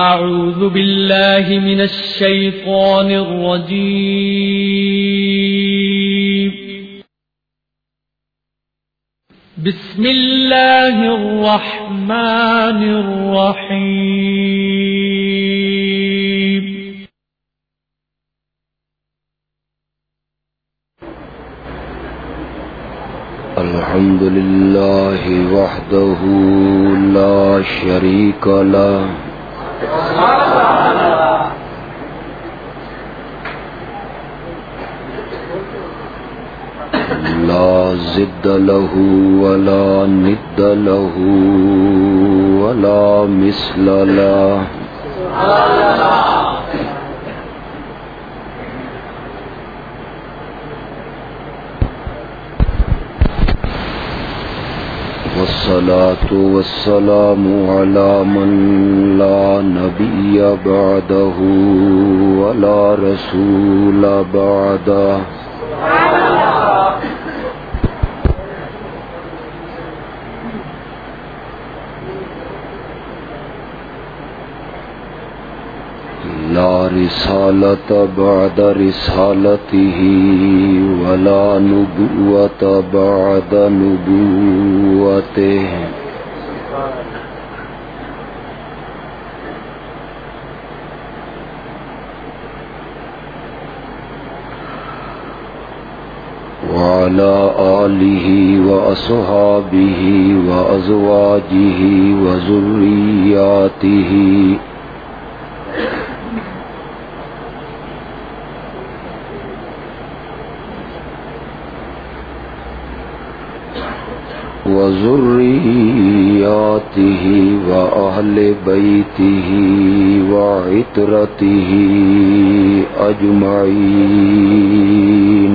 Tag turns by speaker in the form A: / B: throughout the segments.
A: أعوذ بالله من الشيطان الرجيم. بسم الله الرحمن الرحيم.
B: الحمد لله وحده لا شريك له. لا زد له ولا ند له ولا مثل له. والصلاة والسلام على من لا نبي بعده ولا رسول بعده. لا رسالة بعد رسالته ولا نبوة بعد نبوته. وعلى آله وأصحابه وأزواجه وزرياته وذرياته وأهل بيته وعترته أجمعين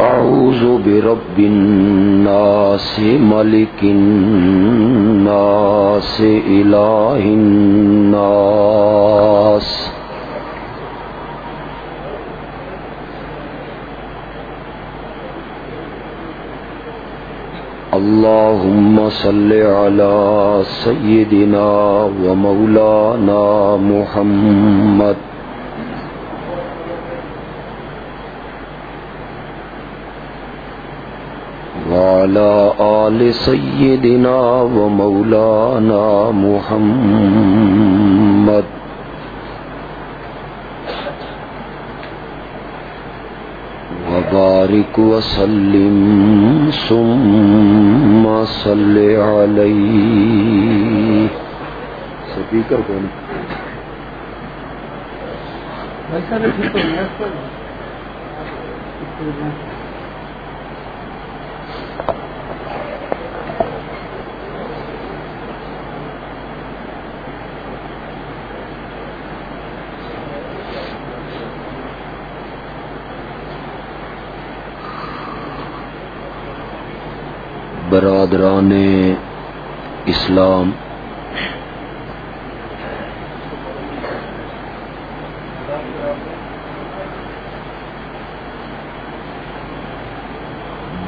B: أعوذ برب الناس ملك الناس إله الناس. اللهم صل على سيدنا ومولانا محمد. وعلى آل سيدنا ومولانا محمد. وبارك وسلم ثم صل عليه. سپیکر کون برادران اسلام۔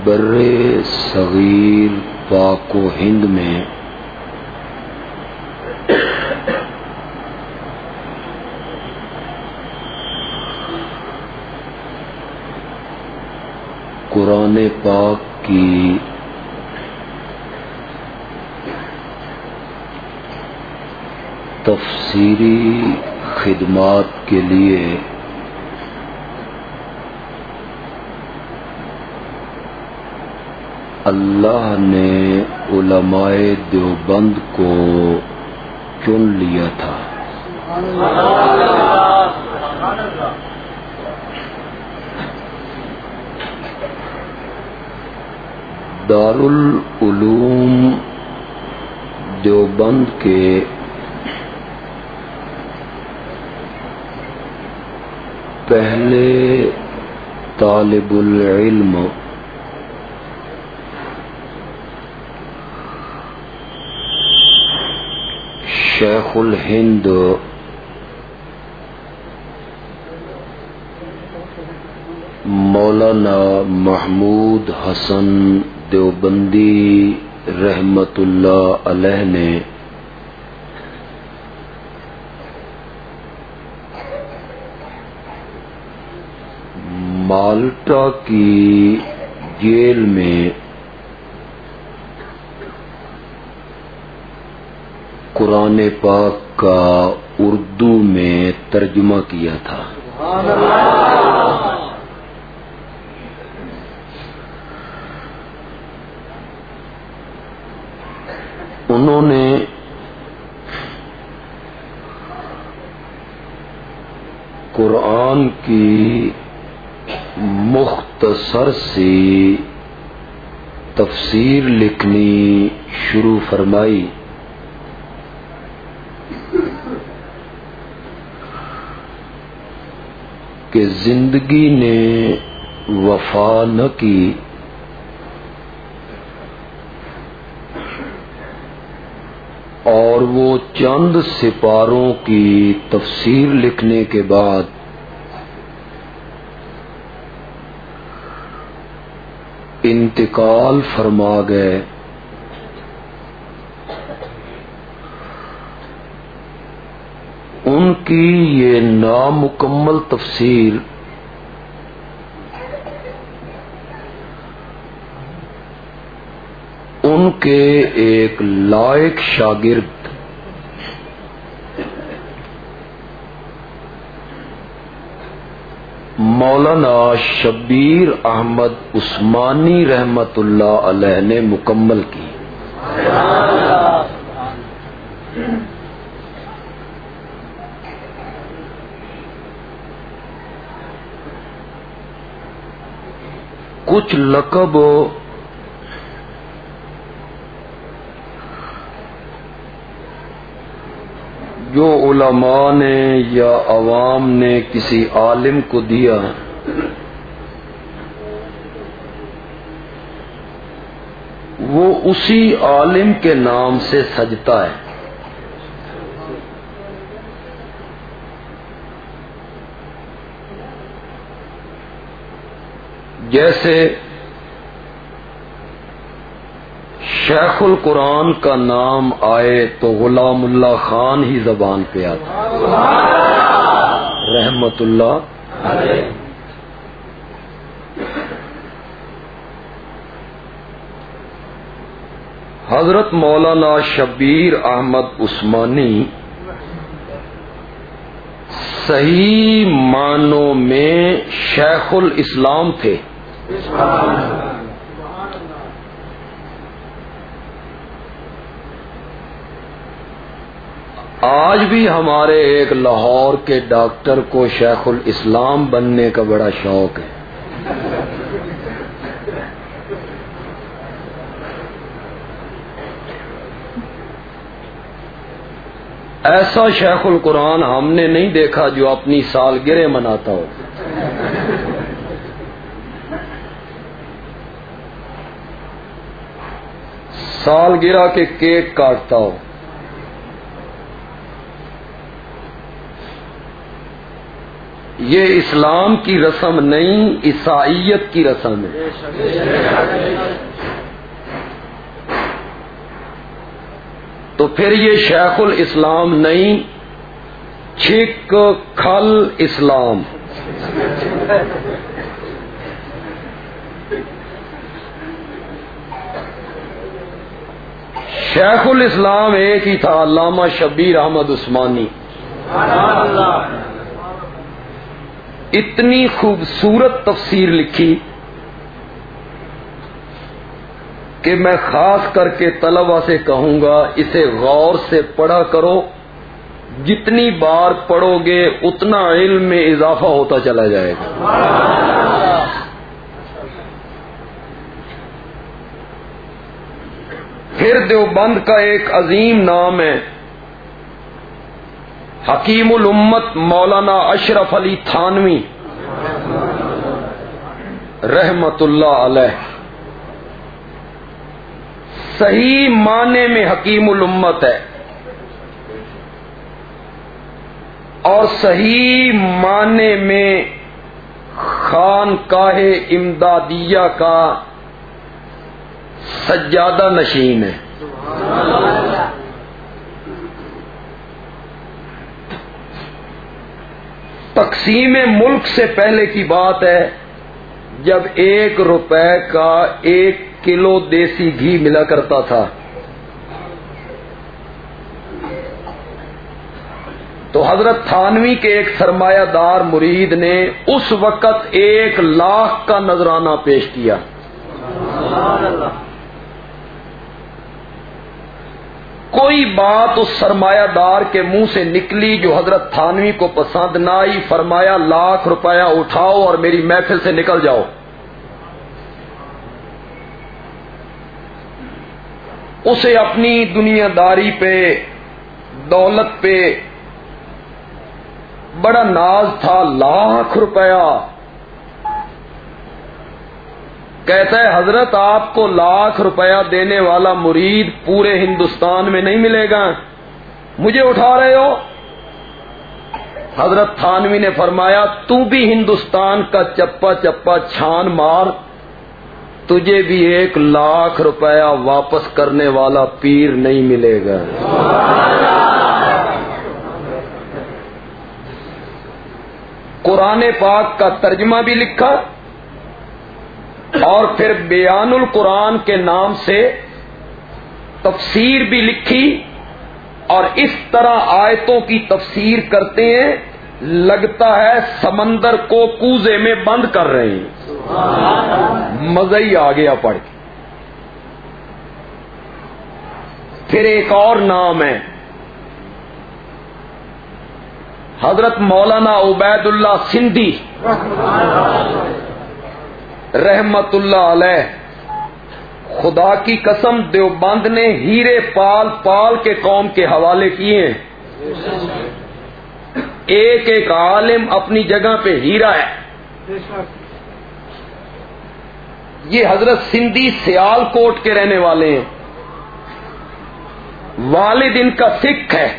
B: بر صغیر پاک و ہند میں قرآن پاک کی تفسیری خدمات کے لیے۔ اللہ نے علماء دیوبند کو چن لیا تھا۔ دارالعلوم دیوبند کے پہلے طالب العلم شیخ الہند مولانا محمود حسن دیوبندی رحمت اللہ علیہ نے مالٹا کی جیل میں قرآن پاک کا اردو میں ترجمہ کیا تھا انہوں نے قرآن کی مختصر سی تفسیر لکھنی شروع فرمائی۔ کہ زندگی نے وفا نہ کی۔ اور وہ چند سپاروں کی تفسیر لکھنے کے بعد انتقال فرما گئے۔ ان کی یہ نامکمل تفسیر ان کے ایک لائق شاگرد مولانا شبیر احمد عثمانی رحمت اللہ علیہ نے مکمل کی۔ کچھ لقب جو علماء نے یا عوام نے کسی عالم کو دیا وہ اسی عالم کے نام سے سجتا ہے۔ جیسے شیخ القرآن کا نام آئے تو غلام اللہ خان ہی زبان پہ آتا رحمت اللہ حضرت مولانا شبیر احمد عثمانی صحیح معنوں میں شیخ الاسلام تھے۔ آج بھی ہمارے ایک لاہور کے ڈاکٹر کو شیخ الاسلام بننے کا بڑا شوق ہے۔ ایسا شیخ القرآن ہم نے نہیں دیکھا جو اپنی سالگرہ مناتا ہو۔ سالگرہ کے کیک کاٹتا ہو۔ یہ اسلام کی رسم نہیں، عیسائیت کی رسم ہے۔ تو پھر یہ شیخ الاسلام نہیں، چھک کھل اسلام۔ شیخ الاسلام ایک ہی تھا، علامہ شبیر احمد عثمانی۔ اتنی خوبصورت تفسیر لکھی کہ میں خاص کر کے طلبا سے کہوں گا، اسے غور سے پڑھا کرو۔ جتنی بار پڑھو گے، اتنا علم میں اضافہ ہوتا چلا جائے گا۔ پھر دیوبند کا ایک عظیم نام ہے۔ حکیم الامت مولانا اشرف علی تھانوی، رحمت اللہ علیہ۔ صحیح معنی میں حکیم الامت ہے۔ اور صحیح معنی میں خان کاہ امدادیہ کا سجادہ نشین ہے۔ تقسیم ملک سے پہلے کی بات ہے، جب ایک روپے کا ایک کلو دیسی گھی ملا کرتا تھا۔ تو حضرت تھانوی کے ایک سرمایہ دار مرید نے اس وقت ایک لاکھ کا نذرانہ پیش کیا۔ کوئی بات اس سرمایہ دار کے منہ سے نکلی جو حضرت تھانوی کو پسند نہ آئی، فرمایا، لاکھ روپیہ اٹھاؤ اور میری محفل سے نکل جاؤ۔ اسے اپنی دنیا داری پہ، دولت پہ، بڑا ناز تھا، لاکھ روپیہ۔ کہتا ہے، حضرت، آپ کو لاکھ روپیہ دینے والا مرید پورے ہندوستان میں نہیں ملے گا۔ مجھے اٹھا رہے ہو؟ حضرت تھانوی نے فرمایا، تو بھی ہندوستان کا چپا چپا چھان مار، تجھے بھی ایک لاکھ روپیہ واپس کرنے والا پیر نہیں ملے گا۔ قرآن پاک کا ترجمہ بھی لکھا۔ اور پھر بیان القرآن کے نام سے تفسیر بھی لکھی اور اس طرح آیتوں کی تفسیر کرتے ہیں، لگتا ہے سمندر کو کوزے میں بند کر رہے ہیں۔ مزہ ہی آ گیا پڑھ کے۔ پھر ایک اور نام ہے۔ حضرت مولانا عبید اللہ سندھی۔ رحمت اللہ علیہ۔ خدا کی قسم دیوبند نے ہیرے پال پال کے قوم کے حوالے کیے ہیں۔ ایک ایک عالم اپنی جگہ پہ ہیرا ہے۔ یہ حضرت سندھی سیال کوٹ کے رہنے والے ہیں۔ والد ان کا سکھ ہے۔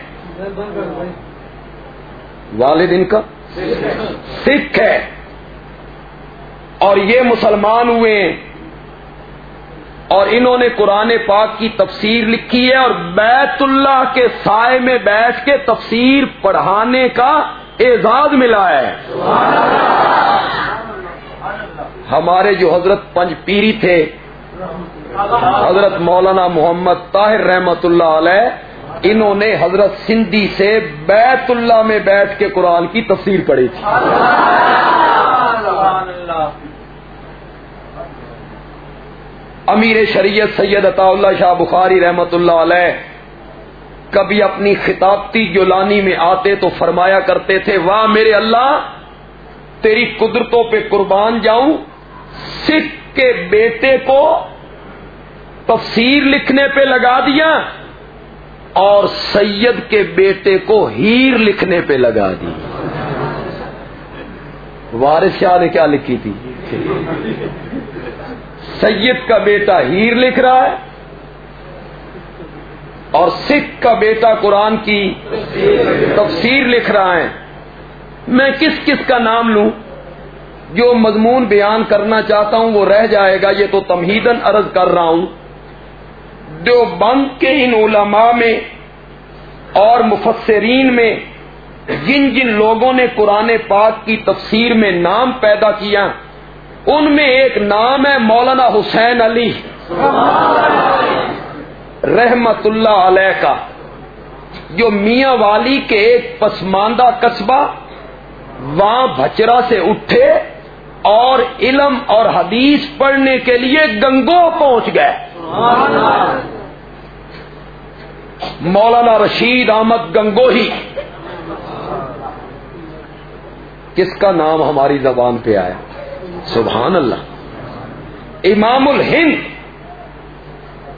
B: والد ان کا سکھ ہے۔ اور یہ مسلمان ہوئے اور انہوں نے قرآن پاک کی تفسیر لکھی ہے اور بیت اللہ کے سائے میں بیٹھ کے تفسیر پڑھانے کا اعزاز ملا ہے۔ ہمارے جو حضرت پنج پیری تھے، حضرت مولانا محمد طاہر رحمت اللہ علیہ، انہوں نے حضرت سندھی سے بیت اللہ میں بیٹھ کے قرآن کی تفسیر پڑھی تھی۔ امیر شریعت سید عطا اللہ شاہ بخاری رحمت اللہ علیہ کبھی اپنی خطابتی جولانی میں آتے تو فرمایا کرتے تھے، واہ میرے اللہ، تیری قدرتوں پہ قربان جاؤں، سکھ کے بیٹے کو تفسیر لکھنے پہ لگا دیا اور سید کے بیٹے کو ہیر لکھنے پہ لگا دی۔ وارث شاہ نے کیا لکھی تھی؟ سید کا بیٹا ہیر لکھ رہا ہے اور سکھ کا بیٹا قرآن کی تفسیر لکھ رہا ہے میں کس کس کا نام لوں؟ جو مضمون بیان کرنا چاہتا ہوں وہ رہ جائے گا، یہ تو تمہیدن عرض کر رہا ہوں۔ جو بند کے ان علماء میں اور مفسرین میں جن جن لوگوں نے قرآن پاک کی تفسیر میں نام پیدا کیا ان میں ایک نام ہے مولانا حسین علی۔ رحمت اللہ علیہ کا جو میاں والی کے ایک پسماندہ قصبہ وہاں بچرا سے اٹھے اور علم اور حدیث پڑھنے کے لیے گنگو پہنچ گئے۔ مولانا رشید احمد گنگوہی، کس کا نام ہماری زبان پہ آیا؟ سبحان اللہ۔ امام الہند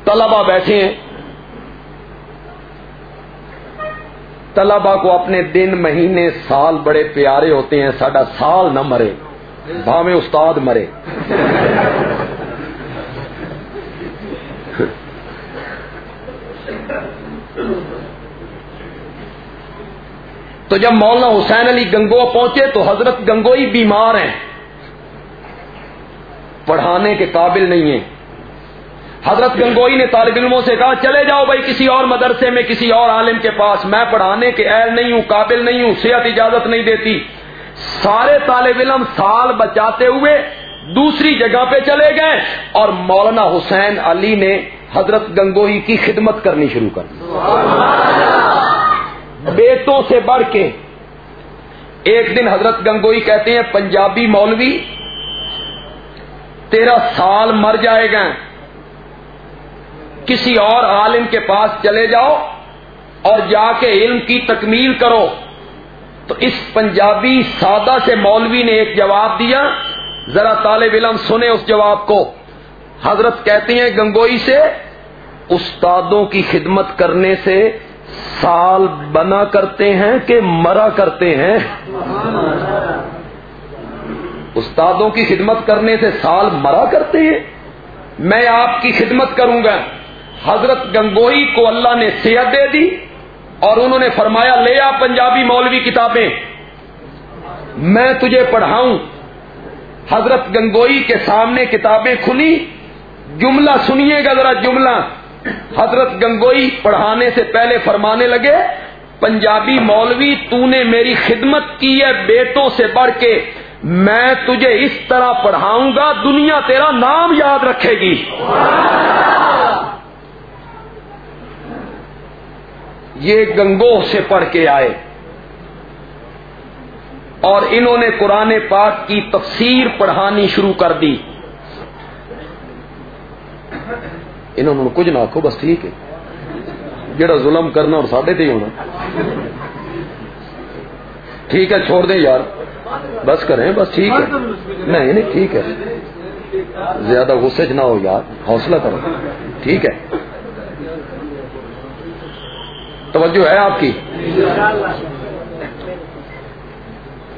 B: طلبا بیٹھے ہیں۔ طلبا کو اپنے دن، مہینے، سال بڑے پیارے ہوتے ہیں، ساڈا سال نہ مرے بھاوے استاد مرے۔ تو جب مولانا حسین علی گنگو پہنچے تو حضرت گنگوئی بیمار ہیں۔ پڑھانے کے قابل نہیں ہیں۔ حضرت گنگوئی نے طالب علموں سے کہا، چلے جاؤ بھائی کسی اور مدرسے میں کسی اور عالم کے پاس۔ میں پڑھانے کے اہل نہیں ہوں، قابل نہیں ہوں، صحت اجازت نہیں دیتی۔ سارے طالب علم سال بچاتے ہوئے دوسری جگہ پہ چلے گئے اور مولانا حسین علی نے حضرت گنگوئی کی خدمت کرنی شروع کر بیٹوں سے بڑھ کے ایک دن حضرت گنگوئی کہتے ہیں، پنجابی مولوی تیرا سال مر جائے گا۔ کسی اور عالم کے پاس چلے جاؤ اور جا کے علم کی تکمیل کرو۔ تو اس پنجابی سادہ سے مولوی نے ایک جواب دیا۔ ذرا طالب علم سنے اس جواب کو۔ حضرت کہتی ہیں، گنگوئی سے استادوں کی خدمت کرنے سے سال بنا کرتے ہیں کہ مرا کرتے ہیں؟ استادوں کی خدمت کرنے سے سال مرا کرتے ہیں؟ میں آپ کی خدمت کروں گا۔ حضرت گنگوئی کو اللہ نے صحت دے دی اور انہوں نے فرمایا، لے آ پنجابی مولوی کتابیں۔ میں تجھے پڑھاؤں۔ حضرت گنگوئی کے سامنے کتابیں کھلی۔ جملہ سنیے گا ذرا جملہ۔ حضرت گنگوئی پڑھانے سے پہلے فرمانے لگے، پنجابی مولوی، تو نے میری خدمت کی ہے بیٹوں سے بڑھ کے۔ میں تجھے اس طرح پڑھاؤں گا، دنیا تیرا نام یاد رکھے گی۔ یہ گنگوہ سے پڑھ کے آئے۔ اور انہوں نے قرآن پاک کی تفسیر پڑھانی شروع کر دی۔ انہوں نے کچھ نہ آخو بس ٹھیک ہے۔ جڑا ظلم کرنا اور ساڈے تے ہونا۔ ٹھیک ہے، چھوڑ دیں یار۔ بس کریں بس ٹھیک ہے۔ نہیں نہیں ٹھیک ہے۔ زیادہ غصے نہ ہو یار حوصلہ کرو۔ ٹھیک ہے۔ توجہ ہے آپ کی؟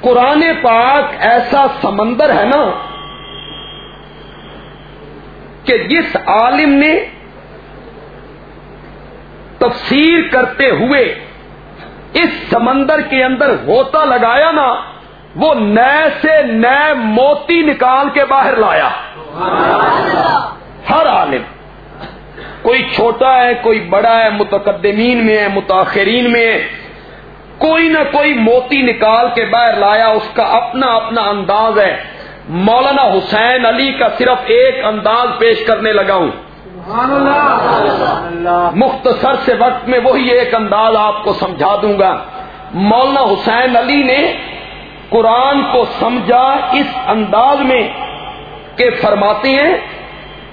B: قرآن پاک ایسا سمندر ہے نا کہ جس عالم نے تفسیر کرتے ہوئے اس سمندر کے اندر ہوتا لگایا نا وہ نئے سے نئے موتی نکال کے باہر لایا۔ ہر عالم، کوئی چھوٹا ہے، کوئی بڑا ہے، متقدمین میں ہے، متاخرین میں ہے، کوئی نہ کوئی موتی نکال کے باہر لایا، اس کا اپنا اپنا انداز ہے۔ مولانا حسین علی کا صرف ایک انداز پیش کرنے لگا ہوں۔ مختصر سے وقت میں وہی ایک انداز آپ کو سمجھا دوں گا۔ مولانا حسین علی نے قرآن کو سمجھا اس انداز میں کہ فرماتے ہیں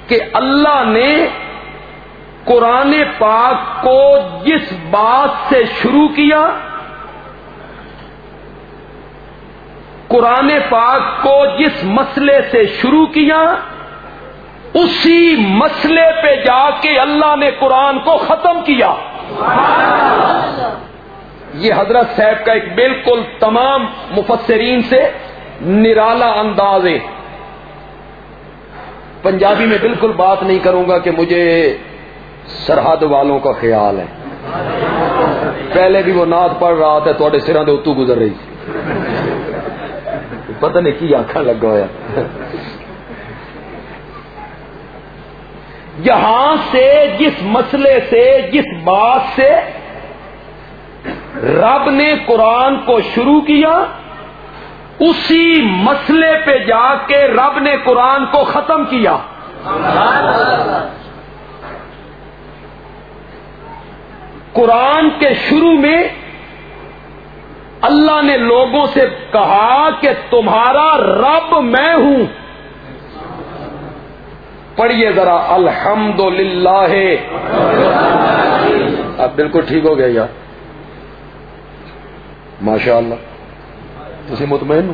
B: کہ اللہ نے قرآن پاک کو جس بات سے شروع کیا، قرآن پاک کو جس مسئلے سے شروع کیا، اسی مسئلے پہ جا کے اللہ نے قرآن کو ختم کیا۔ یہ حضرت صاحب کا ایک بالکل تمام مفسرین سے نرالا انداز ہے۔ پنجابی میں بالکل بات نہیں کروں گا کہ مجھے سرحد والوں کا خیال ہے۔ پہلے بھی وہ نعت پڑھ رہا تھا تھوڑے سرا دے اتو گزر رہی تھی۔ پتہ نہیں کی آخر لگا ہوا یہاں سے، جس مسئلے سے، جس بات سے رب نے قرآن کو شروع کیا، اسی مسئلے پہ جا کے رب نے قرآن کو ختم کیا۔ قرآن کے شروع میں اللہ نے لوگوں سے کہا کہ تمہارا رب میں ہوں۔ پڑھیے ذرا الحمد للہ اب بالکل ٹھیک ہو گیا یار۔ ماشاء اللہ تھی مطمئن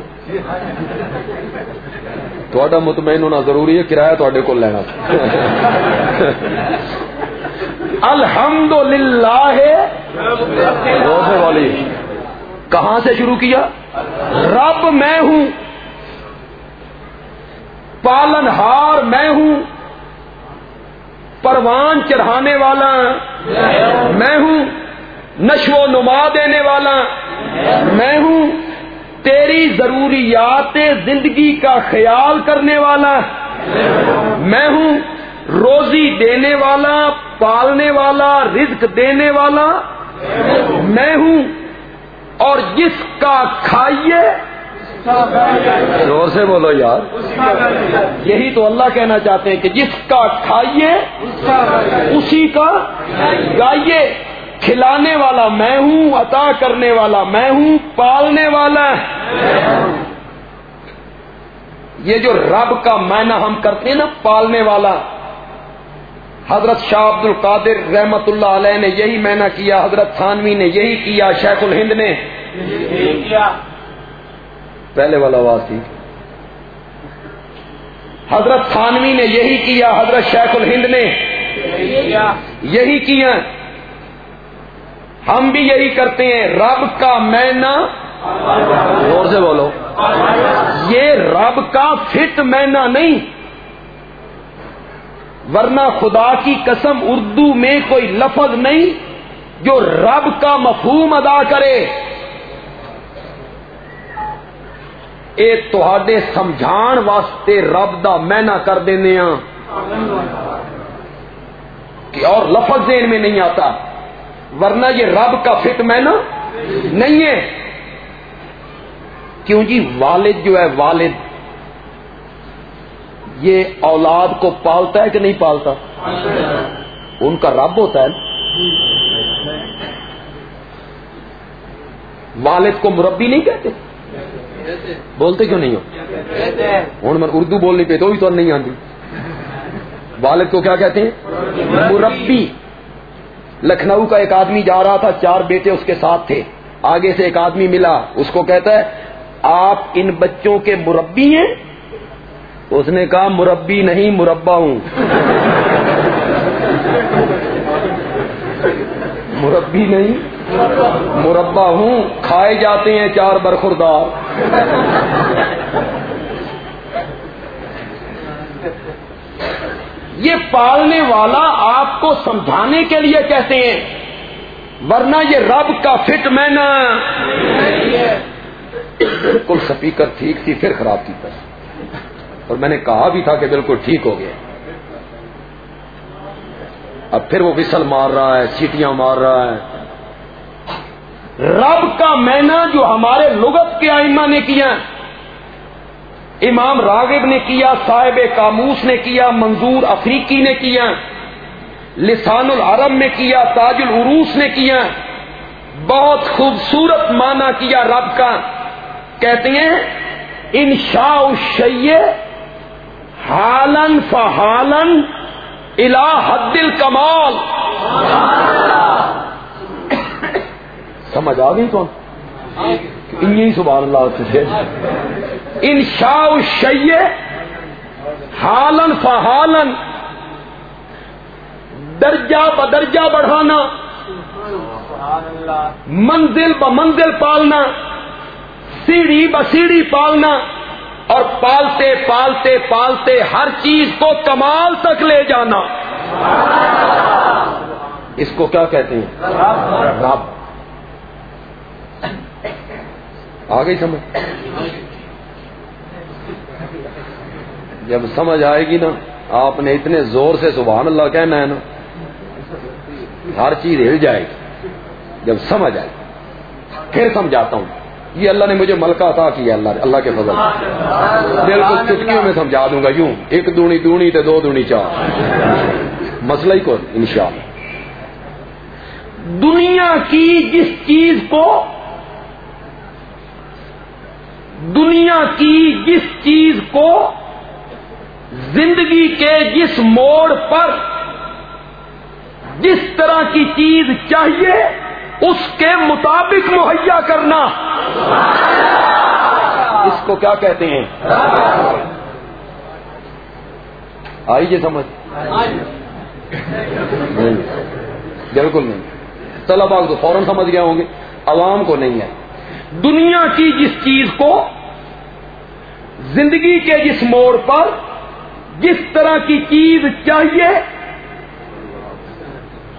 B: تھوڑا مطمئن ہونا ضروری ہے، کرایہ تے کو لینا۔ الحمد للہ والی۔ کہاں سے شروع کیا؟ رب میں ہوں۔ پالن ہار میں ہوں۔ پروان چڑھانے والا میں ہوں۔ نشو و نما دینے والا میں ہوں تیری ضروریات زندگی کا خیال کرنے والا میں ہوں روزی دینے والا، پالنے والا، رزق دینے والا میں ہوں اور جس کا کھائیے زور سے بولو یار۔ یہی تو اللہ کہنا چاہتے ہیں کہ جس کا کھائیے، اسی کا گائیے۔ کھلانے والا میں ہوں، عطا کرنے والا میں ہوں، پالنے والا یہ جو رب کا معنی ہم کرتے ہیں نا، پالنے والا۔ حضرت شاہ عبد القادر رحمت اللہ علیہ نے یہی مینا کیا، حضرت تھانوی نے یہی کیا، شیخ الہند نے۔ پہلے والا آواز تھی۔ حضرت تھانوی نے یہی کیا، حضرت شیخ الہند نے۔ یہی کیا۔ ہم بھی یہی کرتے ہیں، رب کا مینا زور سے بولو۔ یہ رب کا فٹ مینا نہیں۔ ورنہ خدا کی قسم اردو میں کوئی لفظ نہیں جو رب کا مفہوم ادا کرے۔ اے تے سمجھان واسطے رب دا مینا کر دینے ہاں۔ کہ اور لفظ دین میں نہیں آتا۔ ورنہ یہ رب کا فٹ مینا نہیں ہے۔ کیوں جی؟ والد جو ہے، والد، یہ اولاد کو پالتا ہے کہ نہیں پالتا؟ ان کا رب ہوتا ہے۔ والد کو مربی نہیں کہتے؟ بولتے کیوں نہیں ہو؟ ہوں میں اردو بولنے پہ تو بھی تو نہیں آتی۔ والد کو کیا کہتے ہیں؟ مربی۔ لکھنؤ کا ایک آدمی جا رہا تھا، چار بیٹے اس کے ساتھ تھے۔ آگے سے ایک آدمی ملا، اس کو کہتا ہے، آپ ان بچوں کے مربی ہیں؟ اس نے کہا، مربی نہیں، مربع ہوں۔ مربی نہیں، مربع ہوں۔ کھائے جاتے ہیں چار برخوردار۔ یہ پالنے والا آپ کو سمجھانے کے لیے کہتے ہیں۔ ورنہ یہ رب کا فٹ میں نا بالکل سپیکر ٹھیک تھی، پھر خراب کی طرح۔ اور میں نے کہا بھی تھا کہ بالکل ٹھیک ہو گیا۔ اب پھر وہ وسل مار رہا ہے، سیٹیاں مار رہا ہے۔ رب کا مینا جو ہمارے لغت کے آئمہ نے کیا۔ امام راغب نے کیا صاحب کاموس نے کیا منظور افریقی نے کیا لسان العرب میں کیا تاج العروس نے کیا بہت خوبصورت مانا کیا رب کا۔ کہتے ہیں انشاء شیے ہالن فہالن الا حد کمال سمجھ آ گئی کون؟ سبحان اللہ سے انشاء شیے ہالن فہالن درجہ بدرجہ بڑھانا، منزل ب منزل پالنا، سیڑھی ب سیڑھی پالنا اور پالتے پالتے پالتے ہر چیز کو کمال تک لے جانا۔ اس کو کیا کہتے ہیں؟ رب۔ آ گئی سمجھ۔ جب سمجھ آئے گی نا، آپ نے اتنے زور سے سبحان اللہ کہنا ہے نا، ہر چیز ہل جائے گی۔ جب سمجھ آئے گی، پھر سمجھاتا ہوں۔ یہ اللہ نے مجھے ملکہ عطا کیا اللہ اللہ کے فضل۔ بالکل چٹکیوں میں سمجھا دوں گا، یوں۔ ایک دونی دونی تے دو دونی چار۔ مسئلہ ہی کو انشاءاللہ۔ دنیا کی جس چیز کو دنیا کی جس چیز کو زندگی کے جس موڑ پر جس طرح کی چیز چاہیے، اس کے مطابق مہیا کرنا۔ اس کو کیا کہتے ہیں؟ آئیے سمجھ۔ نہیں، بالکل نہیں۔ طلبا تو فوراً سمجھ گئے ہوں گے۔ عوام کو نہیں ہے۔ دنیا کی جس چیز کو، زندگی کے جس موڑ پر جس طرح کی چیز چاہیے،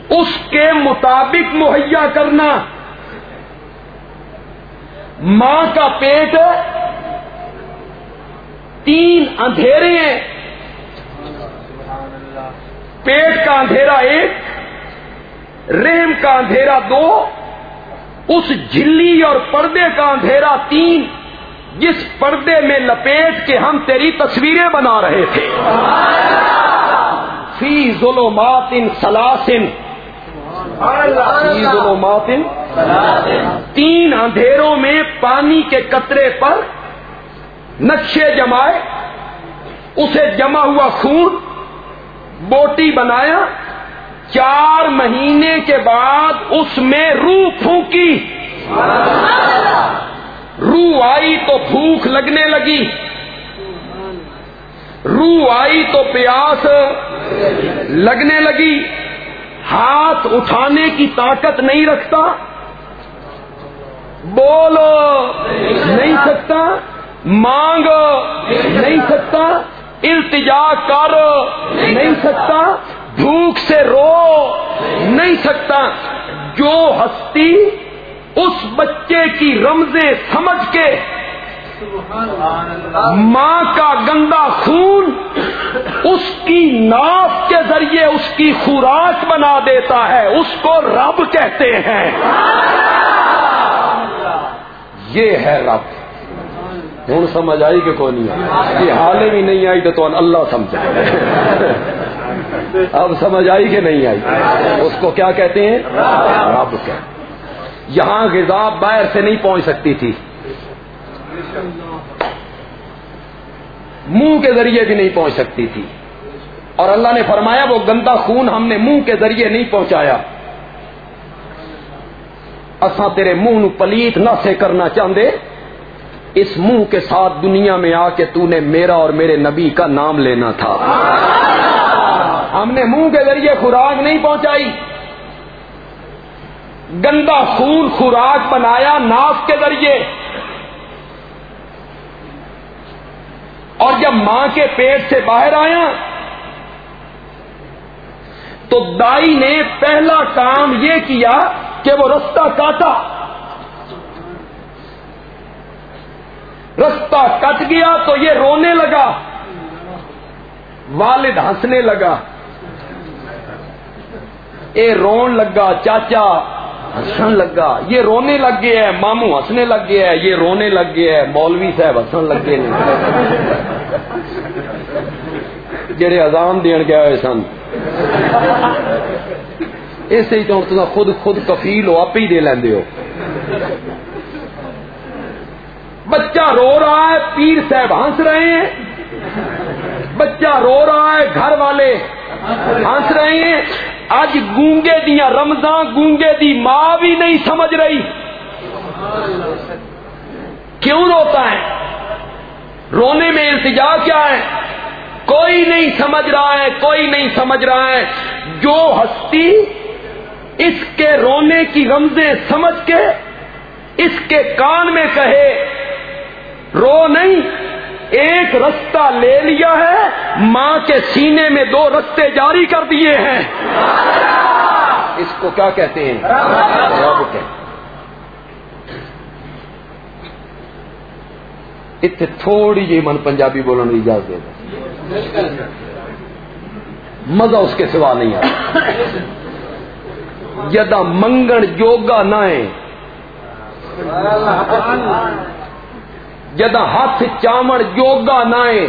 B: اس کے مطابق مہیا کرنا۔ ماں کا پیٹ، تین اندھیرے ہیں۔ پیٹ کا اندھیرا ایک، رحم کا اندھیرا دو۔ اس جلی اور پردے کا اندھیرا تین جس پردے میں لپیٹ کے ہم تیری تصویریں بنا رہے تھے۔ فی ظلمات سلاسن فی ظلمات تین اندھیروں میں پانی کے قطرے پر نقشے جمائے، اسے جمع ہوا خون، بوٹی بنایا چار مہینے کے بعد اس میں روح پھونکی۔ روح آئی تو بھوک لگنے لگی۔ روح آئی تو پیاس لگنے لگی۔ ہاتھ اٹھانے کی طاقت نہیں رکھتا۔ بولو، نہیں سکتا۔ مانگ، نہیں سکتا۔ التجا کر، نہیں سکتا۔ بھوک سے رو نہیں سکتا۔ جو ہستی اس بچے کی رمزیں سمجھ کے ماں کا گندا خون اس کی ناف کے ذریعے اس کی خوراک بنا دیتا ہے، اس کو رب کہتے ہیں۔ یہ ہے رب۔ ہوں سمجھ آئی کہ کون نہیں آئی یہ حالے بھی نہیں آئی تو اللہ سمجھا اب سمجھ آئی کہ نہیں آئی؟ اس کو کیا کہتے ہیں؟ رب کہ یہاں غذا باہر سے نہیں پہنچ سکتی تھی۔ منہ کے ذریعے بھی نہیں پہنچ سکتی تھی۔ اور اللہ نے فرمایا، وہ گندا خون ہم نے منہ کے ذریعے نہیں پہنچایا۔ اصا تیرے منہ پلیت نہ سے کرنا چاہتے اس منہ کے ساتھ دنیا میں آ کے تو نے میرا اور میرے نبی کا نام لینا تھا۔ ہم نے منہ کے ذریعے خوراک نہیں پہنچائی۔ گندا خون خوراک بنایا ناف کے ذریعے۔ اور جب ماں کے پیٹ سے باہر آیا تو دائی نے پہلا کام یہ کیا کہ وہ رستہ کاٹا۔ رستہ کٹ گیا تو یہ رونے لگا۔ والد ہنسنے لگا۔ اے رون لگا، چاچا، ہنسن لگا۔ یہ رونے لگ گیا ہے ماموں ہنسنے لگ گیا ہے یہ رونے لگ گیا ہے مولوی صاحب ہسن لگے جڑے ازام دین گیا ہوئے سن۔ اسی اس خود خود کفیل ہو، آپ ہی دے لیندے ہو۔ بچہ رو رہا ہے، پیر صاحب ہنس رہے ہیں۔ بچہ رو رہا ہے، گھر والے ہنس رہے ہیں۔ آج گونگے دیا رمضان گونگے دی ماں بھی نہیں سمجھ رہی۔ کیوں روتا ہے؟ رونے میں التجا کیا ہے؟ کوئی نہیں سمجھ رہا ہے، کوئی نہیں سمجھ رہا ہے۔ جو ہستی اس کے رونے کی رمزیں سمجھ کے اس کے کان میں کہے، رو نہیں۔ ایک رستہ لے لیا ہے، ماں کے سینے میں دو رستے جاری کر دیے ہیں۔ اس کو کیا کہتے ہیں؟ اتنے تھوڑی جی من پنجابی بولنے کی اجازت دے مزہ اس کے سوا نہیں آتا۔ جدا منگن جوگا نہ جد ہاتھ چامڑ جوگا نائیں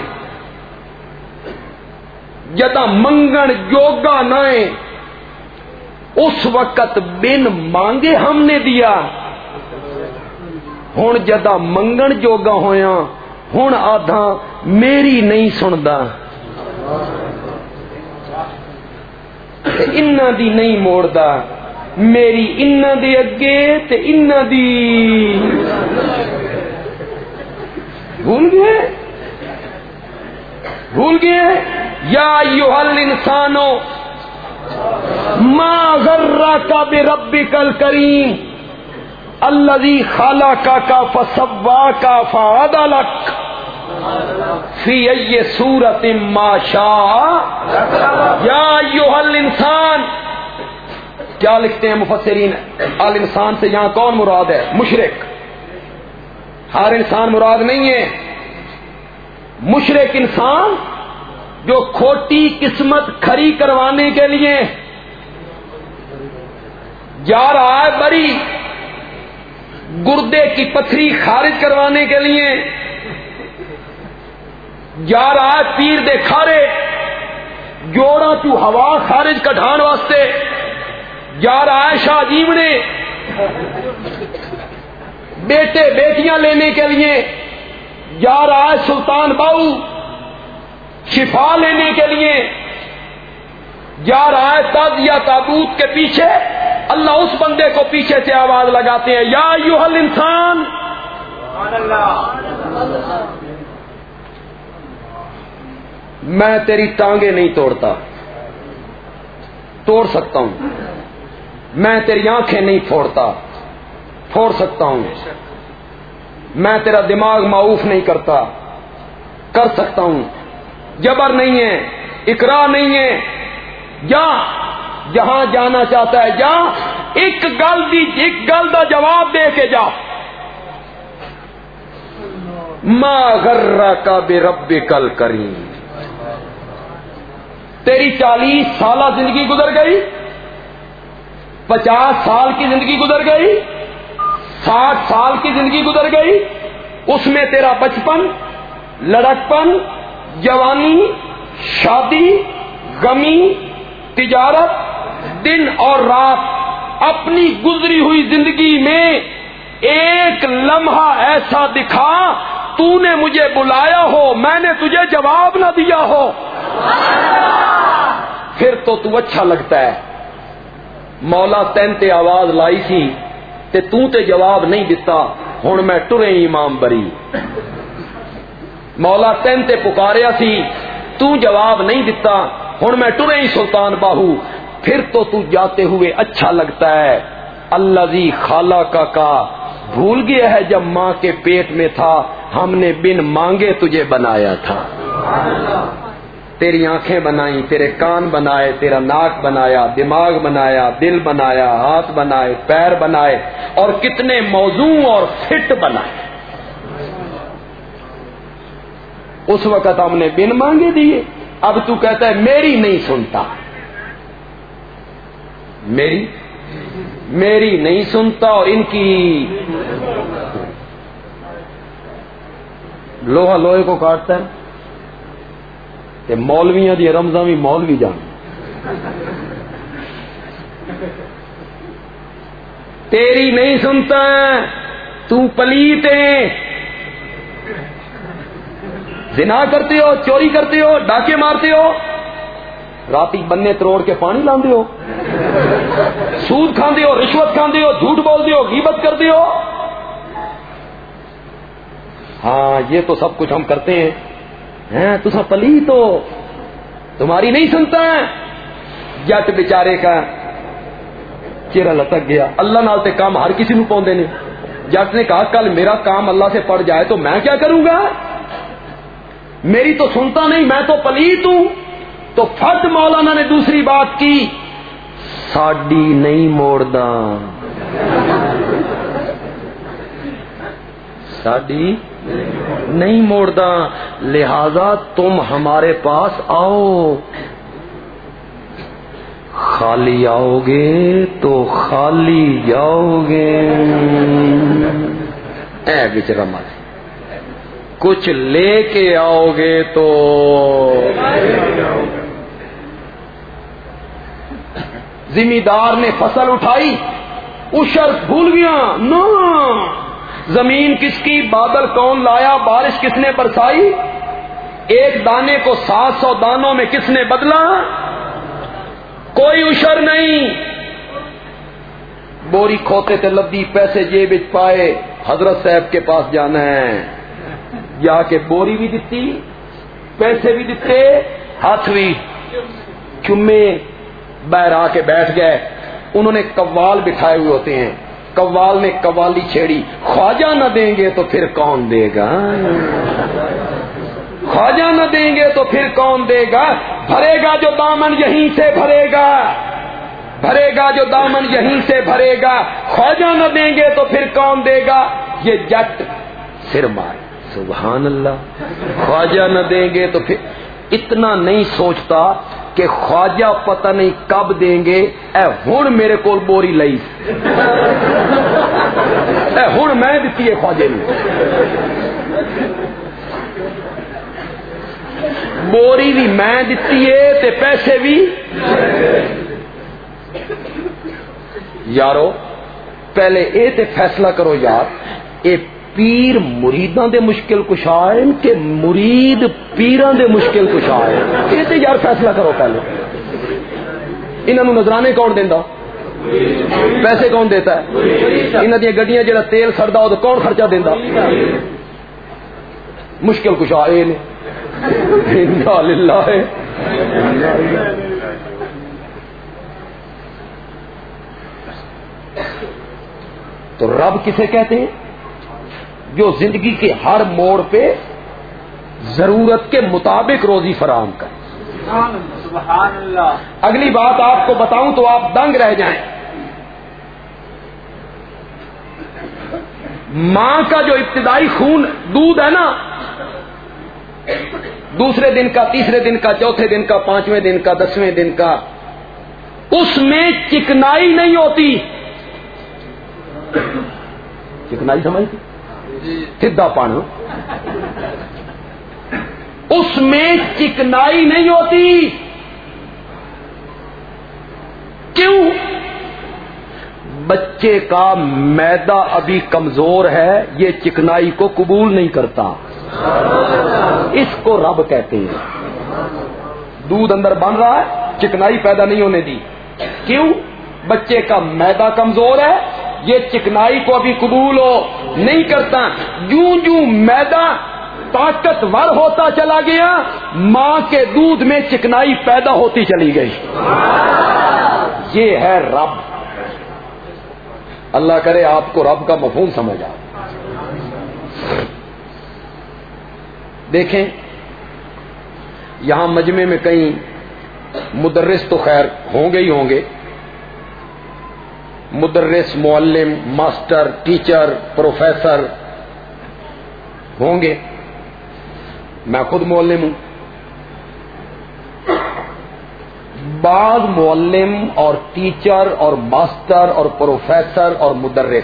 B: جدا منگن جوگا نائیں، اس وقت بن مانگے ہم نے دیا۔ ہوں جد منگن جوگا ہویا ہوں آدھا میری نہیں سندا۔ انہ دی نہیں موڑتا میری انہ دے اگے تے انہ دی۔ بھول گئے؟ بھول گئے؟ یا یوہل انسانو ما غرہ کا بے رب کل کریم الذي خلقك فسواك فعدلك فی ای صورت ما شاء۔ یا ایوہ الانسان، کیا لکھتے ہیں مفسرین؟ الانسان سے یہاں کون مراد ہے؟ مشرق ہر انسان مراد نہیں ہے۔ مشرق انسان جو کھوٹی قسمت کھری کروانے کے لیے جا رہا ہے، بڑی گردے کی پتھری خارج کروانے کے لیے۔ جا رہا ہے پیر دے کھارے جوڑا تو ہوا خارج کٹھان واسطے۔ جا رہا ہے شاہ جیونے بیٹے بیٹیاں لینے کے لیے جا رہا ہے سلطان باؤ، شفا لینے کے لیے جا رہا ہے تز یا تابوت کے پیچھے۔ اللہ اس بندے کو پیچھے سے آواز لگاتے ہیں، یا یو حل انسان میں تیری ٹانگیں نہیں توڑتا، توڑ سکتا ہوں۔ میں تیری آنکھیں نہیں پھوڑتا۔ پھوڑ سکتا ہوں۔ میں تیرا دماغ معاف نہیں کرتا، کر سکتا ہوں۔ جبر نہیں ہے، اقرا نہیں ہے۔ جا، جہاں جانا چاہتا ہے جا۔ ایک گل دی، ایک گل دا جواب دے کے جا۔ ماں غرہ کا بے رب کل کریم تیری چالیس سالہ زندگی گزر گئی؟ پچاس سال کی زندگی گزر گئی؟ ساٹھ سال کی زندگی گزر گئی، اس میں تیرا بچپن، لڑکپن، جوانی، شادی، غمی، تجارت، دن اور رات، اپنی گزری ہوئی زندگی میں ایک لمحہ ایسا دکھا تو نے مجھے بلایا ہو، میں نے تجھے جواب نہ دیا ہو۔ پھر تو تو اچھا لگتا ہے۔ مولا تین تے آواز لائی سی تے تو تے جواب نہیں دیتا ہوں میں ٹرے امام بری۔ مولا تین تے پکاریا سی، تو جواب نہیں دیتا ہوں میں ٹرے ہی سلطان باہو۔ پھر تو تو جاتے ہوئے اچھا لگتا ہے۔ اللہ جی خالہ کا کا بھول گیا ہے جب ماں کے پیٹ میں تھا، ہم نے بن مانگے تجھے بنایا تھا۔ تیری آنکھیں بنائی، تیرے کان بنائے، تیرا ناک بنایا، دماغ بنایا، دل بنایا، ہاتھ بنائے، پیر بنائے، اور کتنے موضوع اور فٹ بنائے۔ اس وقت ہم نے بن مانگے دیے۔ اب تو کہتا ہے، میری نہیں سنتا۔ میری؟ میری نہیں سنتا اور ان کی لوہا لوہے کو کاٹتا ہے۔ تے مولویاں دی رمضان بھی مولوی جان۔ تیری نہیں سنتا، تو پلیت زنا کرتے ہو، چوری کرتے ہو، ڈاکے مارتے ہو۔ رات بننے تروڑ کے پانی لاندے ہو۔ سود کھاندے ہو، رشوت کھاندے ہو، جھوٹ بولتے ہو، غیبت کرتے ہو۔ ہاں یہ تو سب کچھ ہم کرتے ہیں۔ تو پلی تو تمہاری نہیں سنتا جٹ بچارے کا چہرہ لٹک گیا۔ اللہ نال تے کام ہر کسی نو پاؤں نے۔ جٹ نے کہا، کل میرا کام اللہ سے پڑ جائے تو میں کیا کروں گا؟ میری تو سنتا نہیں، میں تو پلیت ہوں۔ تو فٹ مولانا نے دوسری بات کی۔ ساڈی نہیں موڑدا۔ ساڈی نہیں موڑدا، لہذا تم ہمارے پاس آؤ۔ خالی آؤ گے تو خالی جاؤ گے اے بچرا مت کچھ لے کے آؤ گے تو۔ زمیندار نے فصل اٹھائی، اشر بھول گیا نہ زمین کس کی، بادل کون لایا، بارش کس نے برسائی؟ ایک دانے کو سات سو دانوں میں کس نے بدلا؟ کوئی اشر نہیں۔ بوری کھوتے تے لدی پیسے جیب پائے، حضرت صاحب کے پاس جانا ہے۔ جا کے بوری بھی دیتی پیسے بھی دیتے ہاتھ بھی چمے باہر آ کے بیٹھ گئے۔ انہوں نے قوال بٹھائے ہوئے ہوتے ہیں۔ قوال نے قوالی چھیڑی، خواجہ نہ دیں گے تو پھر کون دے گا؟ خواجہ نہ دیں گے تو پھر کون دے گا؟ بھرے گا جو دامن یہیں سے بھرے گا۔ بھرے گا جو دامن یہیں سے بھرے گا۔ خواجہ نہ دیں گے تو پھر کون دے گا؟ یہ جٹ سر مار۔ سبحان اللہ۔ خواجہ نہ دیں گے تو پھر اتنا نہیں سوچتا کہ خواجہ پتہ نہیں کب دیں گے۔ اے ہوں میرے کو بوری لئی۔ اے ہوں میں دیتی ہے خواجے نے بوری بھی میں دیتی ہے تے پیسے بھی۔ یارو، پہلے اے تے فیصلہ کرو یار، اے پیر مریداں دے مشکل کشا ہے کہ مرید پیران دے مشکل کشا ہے یہ یار فیصلہ کرو پہلے۔ انہوں نظرانے کون دینا پیسے کون دیتا ہے؟ انہوں دیا گڈیاں جڑا تیل سڑتا ہو تو کون خرچہ دینا مشکل کشا اے نے۔ للہ۔ تو رب کسے کہتے ہیں؟ جو زندگی کے ہر موڑ پہ ضرورت کے مطابق روزی فراہم کرے اگلی بات آپ کو بتاؤں تو آپ دنگ رہ جائیں۔ ماں کا جو ابتدائی خون دودھ ہے نا، دوسرے دن کا، تیسرے دن کا، چوتھے دن کا، پانچویں دن کا، دسویں دن کا، اس میں چکنائی نہیں ہوتی۔ چکنائی سمجھتی سیدھا پانی اس میں چکنائی نہیں ہوتی۔ کیوں؟ بچے کا میدا ابھی کمزور ہے، یہ چکنائی کو قبول نہیں کرتا۔ اس کو رب کہتے ہیں۔ دودھ اندر بن رہا ہے، چکنائی پیدا نہیں ہونے دی۔ کیوں؟ بچے کا میدا کمزور ہے، یہ چکنائی کو ابھی قبول ہو۔ نہیں کرتا۔ جوں جوں میدا طاقتور ہوتا چلا گیا، ماں کے دودھ میں چکنائی پیدا ہوتی چلی گئی۔ یہ ہے رب۔ اللہ کرے آپ کو رب کا مفہوم سمجھ آ۔ دیکھیں، یہاں مجمے میں کئی مدرس تو خیر ہوں گے ہی ہوں گے۔ مدرس، معلم، ماسٹر، ٹیچر، پروفیسر ہوں گے۔ میں خود معلم ہوں۔ بعض معلم اور ٹیچر اور ماسٹر اور پروفیسر اور مدرس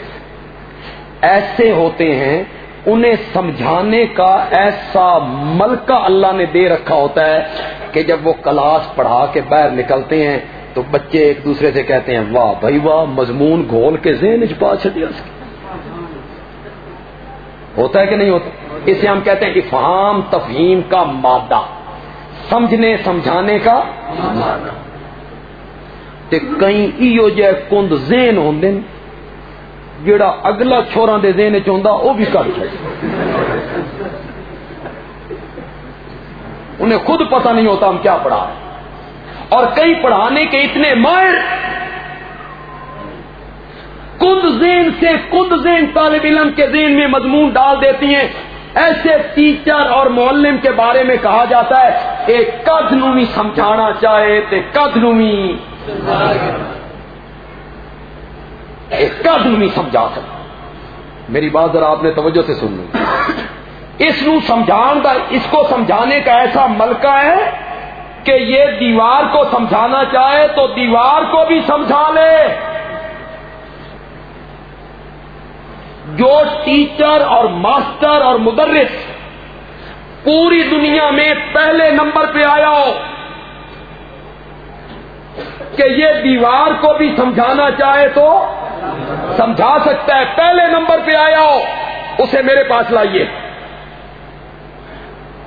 B: ایسے ہوتے ہیں، انہیں سمجھانے کا ایسا ملکہ اللہ نے دے رکھا ہوتا ہے کہ جب وہ کلاس پڑھا کے باہر نکلتے ہیں تو بچے ایک دوسرے سے کہتے ہیں، واہ بھائی واہ، مضمون گھول کے ذہن پا چڑیا ہوتا ہے کہ نہیں ہوتا؟ اسے ہم کہتے ہیں افہام تفہیم کا مادہ، سمجھنے سمجھانے کا مادہ۔ کئی ایو جہ کند ذہن ہوں جڑا اگلا چھوڑا دے ذہن چاہتا وہ بھی کر انہیں خود پتہ نہیں ہوتا ہم کیا پڑھا اور کئی پڑھانے کے اتنے ماہر کند زین سے کند زین طالب علم کے زین میں مضمون ڈال دیتی ہیں۔ ایسے ٹیچر اور معلم کے بارے میں کہا جاتا ہے ایک کد نومی سمجھانا چاہے تو کد نومی ایک کد نومی سمجھا سکتا میری بات ذرا آپ نے توجہ سے سن لی اس نو سمجھان کا اس کو سمجھانے کا ایسا ملکہ ہے کہ یہ دیوار کو سمجھانا چاہے تو دیوار کو بھی سمجھا لے۔ جو ٹیچر اور ماسٹر اور مدرس پوری دنیا میں پہلے نمبر پہ آیا ہو کہ یہ دیوار کو بھی سمجھانا چاہے تو سمجھا سکتا ہے۔ پہلے نمبر پہ آیا ہو، اسے میرے پاس لائیے۔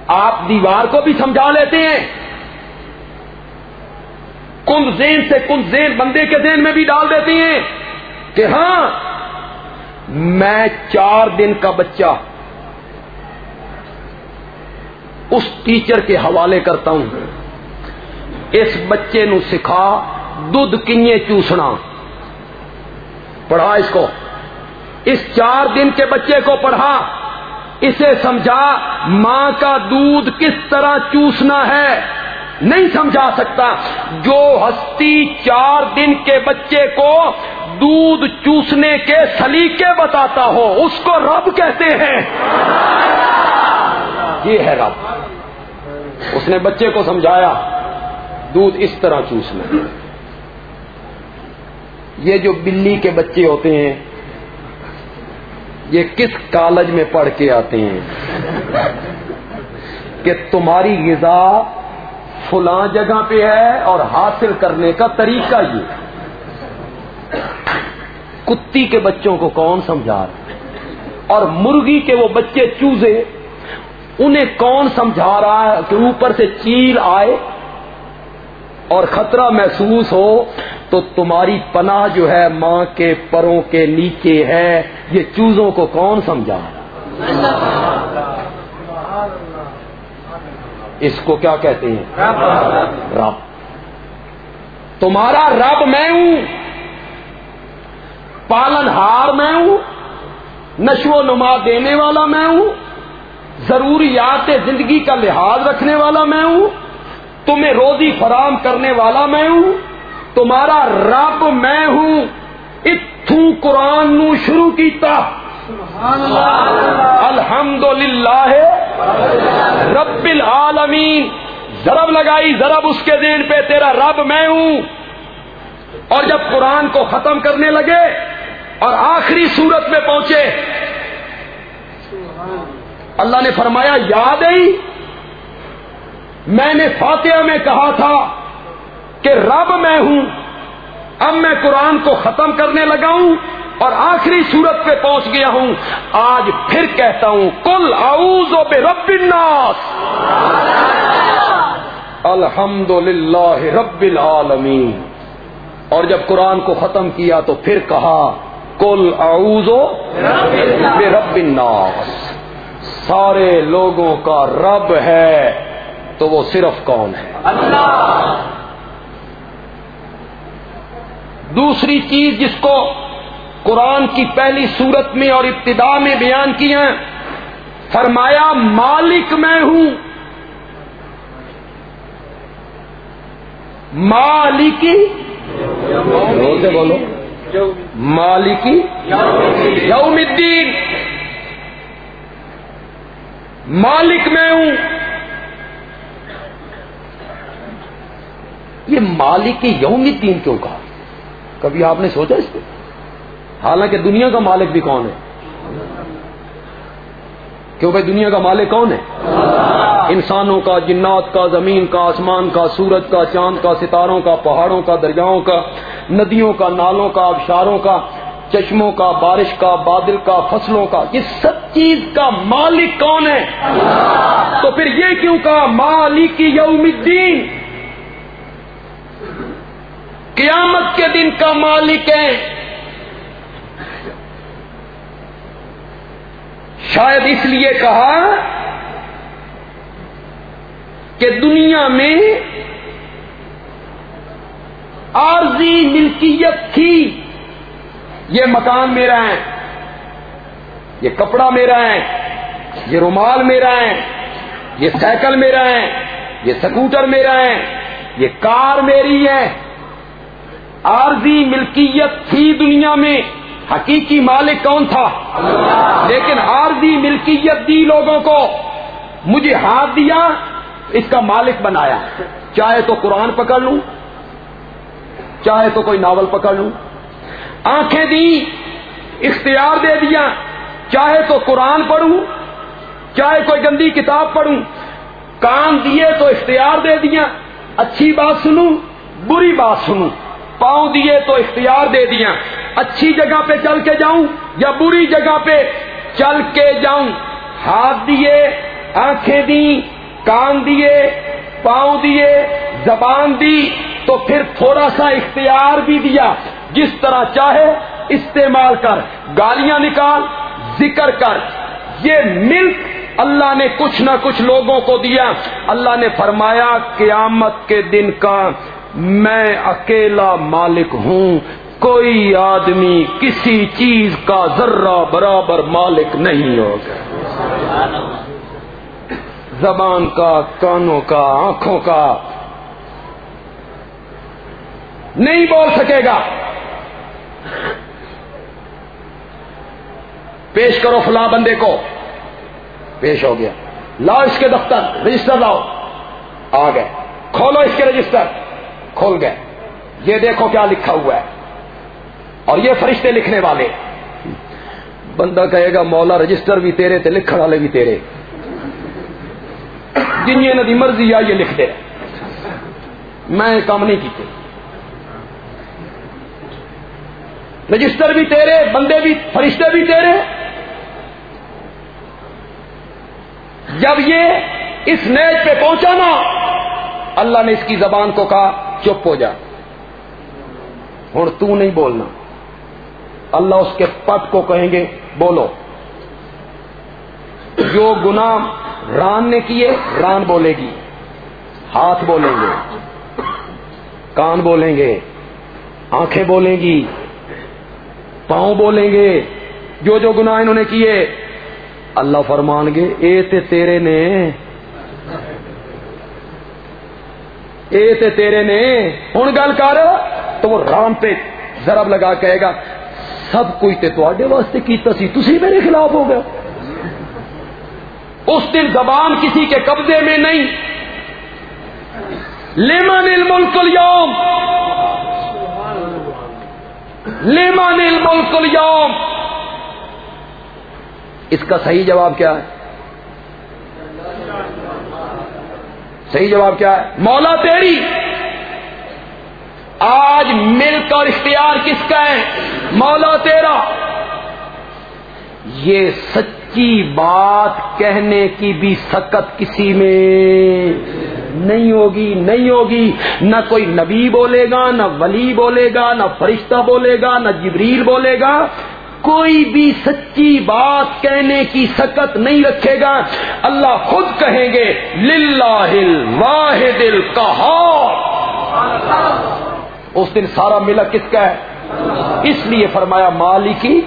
B: آپ دیوار کو بھی سمجھا لیتے ہیں۔ کند زین سے کند زین بندے کے ذہن میں بھی ڈال دیتی ہیں کہ ہاں میں چار دن کا بچہ اس ٹیچر کے حوالے کرتا ہوں۔ اس بچے نو سکھا، دودھ کنیے چوسنا۔ پڑھا اس کو۔ اس چار دن کے بچے کو پڑھا۔ اسے سمجھا، ماں کا دودھ کس طرح چوسنا ہے؟ نہیں سمجھا سکتا۔ جو ہستی چار دن کے بچے کو دودھ چوسنے کے سلیقے بتاتا ہو، اس کو رب کہتے ہیں۔ یہ ہے رب۔ اس نے بچے کو سمجھایا، دودھ اس طرح چوسنا۔ یہ جو بلی کے بچے ہوتے ہیں، یہ کس کالج میں پڑھ کے آتے ہیں؟ کہ تمہاری غذا فلاں جگہ پہ ہے اور حاصل کرنے کا طریقہ یہ کتی کے بچوں کو کون سمجھا رہا اور مرغی کے وہ بچے چوزے، انہیں کون سمجھا رہا ہے کہ اوپر سے چیل آئے اور خطرہ محسوس ہو تو تمہاری پناہ جو ہے ماں کے پروں کے نیچے ہے، یہ چوزوں کو کون سمجھا اس کو کیا کہتے ہیں؟ رب۔ تمہارا رب میں ہوں پالن ہار میں ہوں نشو و نما دینے والا میں ہوں ضروریات زندگی کا لحاظ رکھنے والا میں ہوں تمہیں روزی فراہم کرنے والا میں ہوں تمہارا رب میں ہوں۔ اتوں قرآن نو شروع کیتا۔ الحمد للہ رب العالمین ضرب لگائی، ضرب اس کے دین پہ، تیرا رب میں ہوں۔ اور جب قرآن کو ختم کرنے لگے اور آخری صورت میں پہنچے، اللہ نے فرمایا، یاد ہے میں نے فاتحہ میں کہا تھا کہ رب میں ہوں، اب میں قرآن کو ختم کرنے لگا ہوں۔ اور آخری صورت پہ پہنچ گیا ہوں۔ آج پھر کہتا ہوں کل آؤز و بے رب الناس۔ الحمد للہ رب العالمین۔ اور جب قرآن کو ختم کیا تو پھر کہا کل آؤز و بے رب الناس۔ سارے لوگوں کا رب ہے تو وہ صرف کون ہے؟ اللہ۔ دوسری چیز جس کو قرآن کی پہلی صورت میں اور ابتدا میں بیان کیا فرمایا، مالک میں ہوں۔ مالکی؟ سے بولو۔ مالکی؟ یوم الدین۔ مالک میں ہوں۔ یہ مالک یوم الدین کیوں کہا؟ کبھی آپ نے سوچا اس پہ؟ حالانکہ دنیا کا مالک بھی کون ہے؟ کیوں بھائی دنیا کا مالک کون ہے؟ انسانوں کا، جنات کا، زمین کا، آسمان کا، سورج کا، چاند کا، ستاروں کا، پہاڑوں کا، دریاؤں کا، ندیوں کا، نالوں کا ابشاروں کا، چشموں کا، بارش کا، بادل کا، فصلوں کا، یہ سب چیز کا مالک کون ہے؟ تو پھر یہ کیوں کہا؟ مالک یوم الدین۔ قیامت کے دن کا مالک ہے۔ شاید اس لیے کہا کہ دنیا میں عارضی ملکیت تھی۔ یہ مکان میرا ہے، یہ کپڑا میرا ہے، یہ رومال میرا ہے، یہ سائیکل میرا ہے، یہ سکوٹر میرا ہے، یہ کار میری ہے۔ عارضی ملکیت تھی دنیا میں۔ حقیقی مالک کون تھا؟ لیکن عارضی ملکیت دی لوگوں کو۔ مجھے ہاتھ دیا اس کا مالک بنایا۔ چاہے تو قرآن پکڑ لوں چاہے تو کوئی ناول پکڑ لوں۔ آنکھیں دی اختیار دے دیا۔ چاہے تو قرآن پڑھوں چاہے کوئی گندی کتاب پڑھوں۔ کان دیے تو اختیار دے دیا۔ اچھی بات سنوں بری بات سنوں۔ پاؤں دیے تو اختیار دے دیا۔ اچھی جگہ پہ چل کے جاؤں یا بری جگہ پہ چل کے جاؤں؟ ہاتھ دیے، آنکھیں دی کان دیے، پاؤں دیے، زبان دی تو پھر تھوڑا سا اختیار بھی دیا۔ جس طرح چاہے استعمال کر، گالیاں نکال، ذکر کر۔ یہ ملک اللہ نے کچھ نہ کچھ لوگوں کو دیا۔ اللہ نے فرمایا، قیامت کے دن کا میں اکیلا مالک ہوں۔ کوئی آدمی کسی چیز کا ذرہ برابر مالک نہیں ہوگا۔ زبان کا، کانوں کا، آنکھوں کا۔ نہیں بول سکے گا۔ پیش کرو فلاں بندے کو۔ پیش ہو گیا۔ لاؤ اس کے دفتر، رجسٹر لاؤ۔ آ گئے کھولو اس کے رجسٹر۔ کھول گئے۔ یہ دیکھو کیا لکھا ہوا ہے۔ اور یہ فرشتے لکھنے والے۔ بندہ کہے گا، مولا رجسٹر بھی تیرے تے لکھن والے بھی تیرے۔ جن دی مرضی آ یہ لکھ دے۔ میں کام نہیں کیتے۔ رجسٹر بھی تیرے، بندے بھی، فرشتے بھی تیرے۔ جب یہ اس نیچ پہ پہنچا نا اللہ نے اس کی زبان کو کہا، چپ ہو جا۔ ہوں، تو نہیں بولنا۔ اللہ اس کے پت کو کہیں گے، بولو۔ جو گنا ران نے کیے، ران بولے گی۔ ہاتھ بولیں گے۔ کان بولیں گے۔ آنکھیں بولیں گی۔ پاؤں بولیں گے۔ جو جو گنا انہوں نے کیے، اللہ فرمان گے، اے تے تیرے نے۔ اے تے تیرے نے ہوں گل کر، تو وہ رام پہ ضرب لگا کہے گا، سب کوئی تے واسطے کیتا سی، تسی میرے خلاف ہو گئے اس دن زبان کسی کے قبضے میں نہیں۔ لیمن الملک اليوم؟ لیمن الملک اليوم؟ اس کا صحیح جواب کیا ہے؟ صحیح جواب کیا ہے؟ مولا تیری! آج ملک اور اختیار کس کا ہے؟ مولا تیرا! یہ سچی بات کہنے کی بھی سکت کسی میں نہیں ہوگی نہیں ہوگی۔ نہ کوئی نبی بولے گا، نہ ولی بولے گا، نہ فرشتہ بولے گا، نہ جبریل بولے گا۔ کوئی بھی سچی بات کہنے کی سکت نہیں رکھے گا۔ اللہ خود کہیں گے، للہ واحد اس دن سارا ملک کس کا ہے؟ اس لیے فرمایا، مالکی۔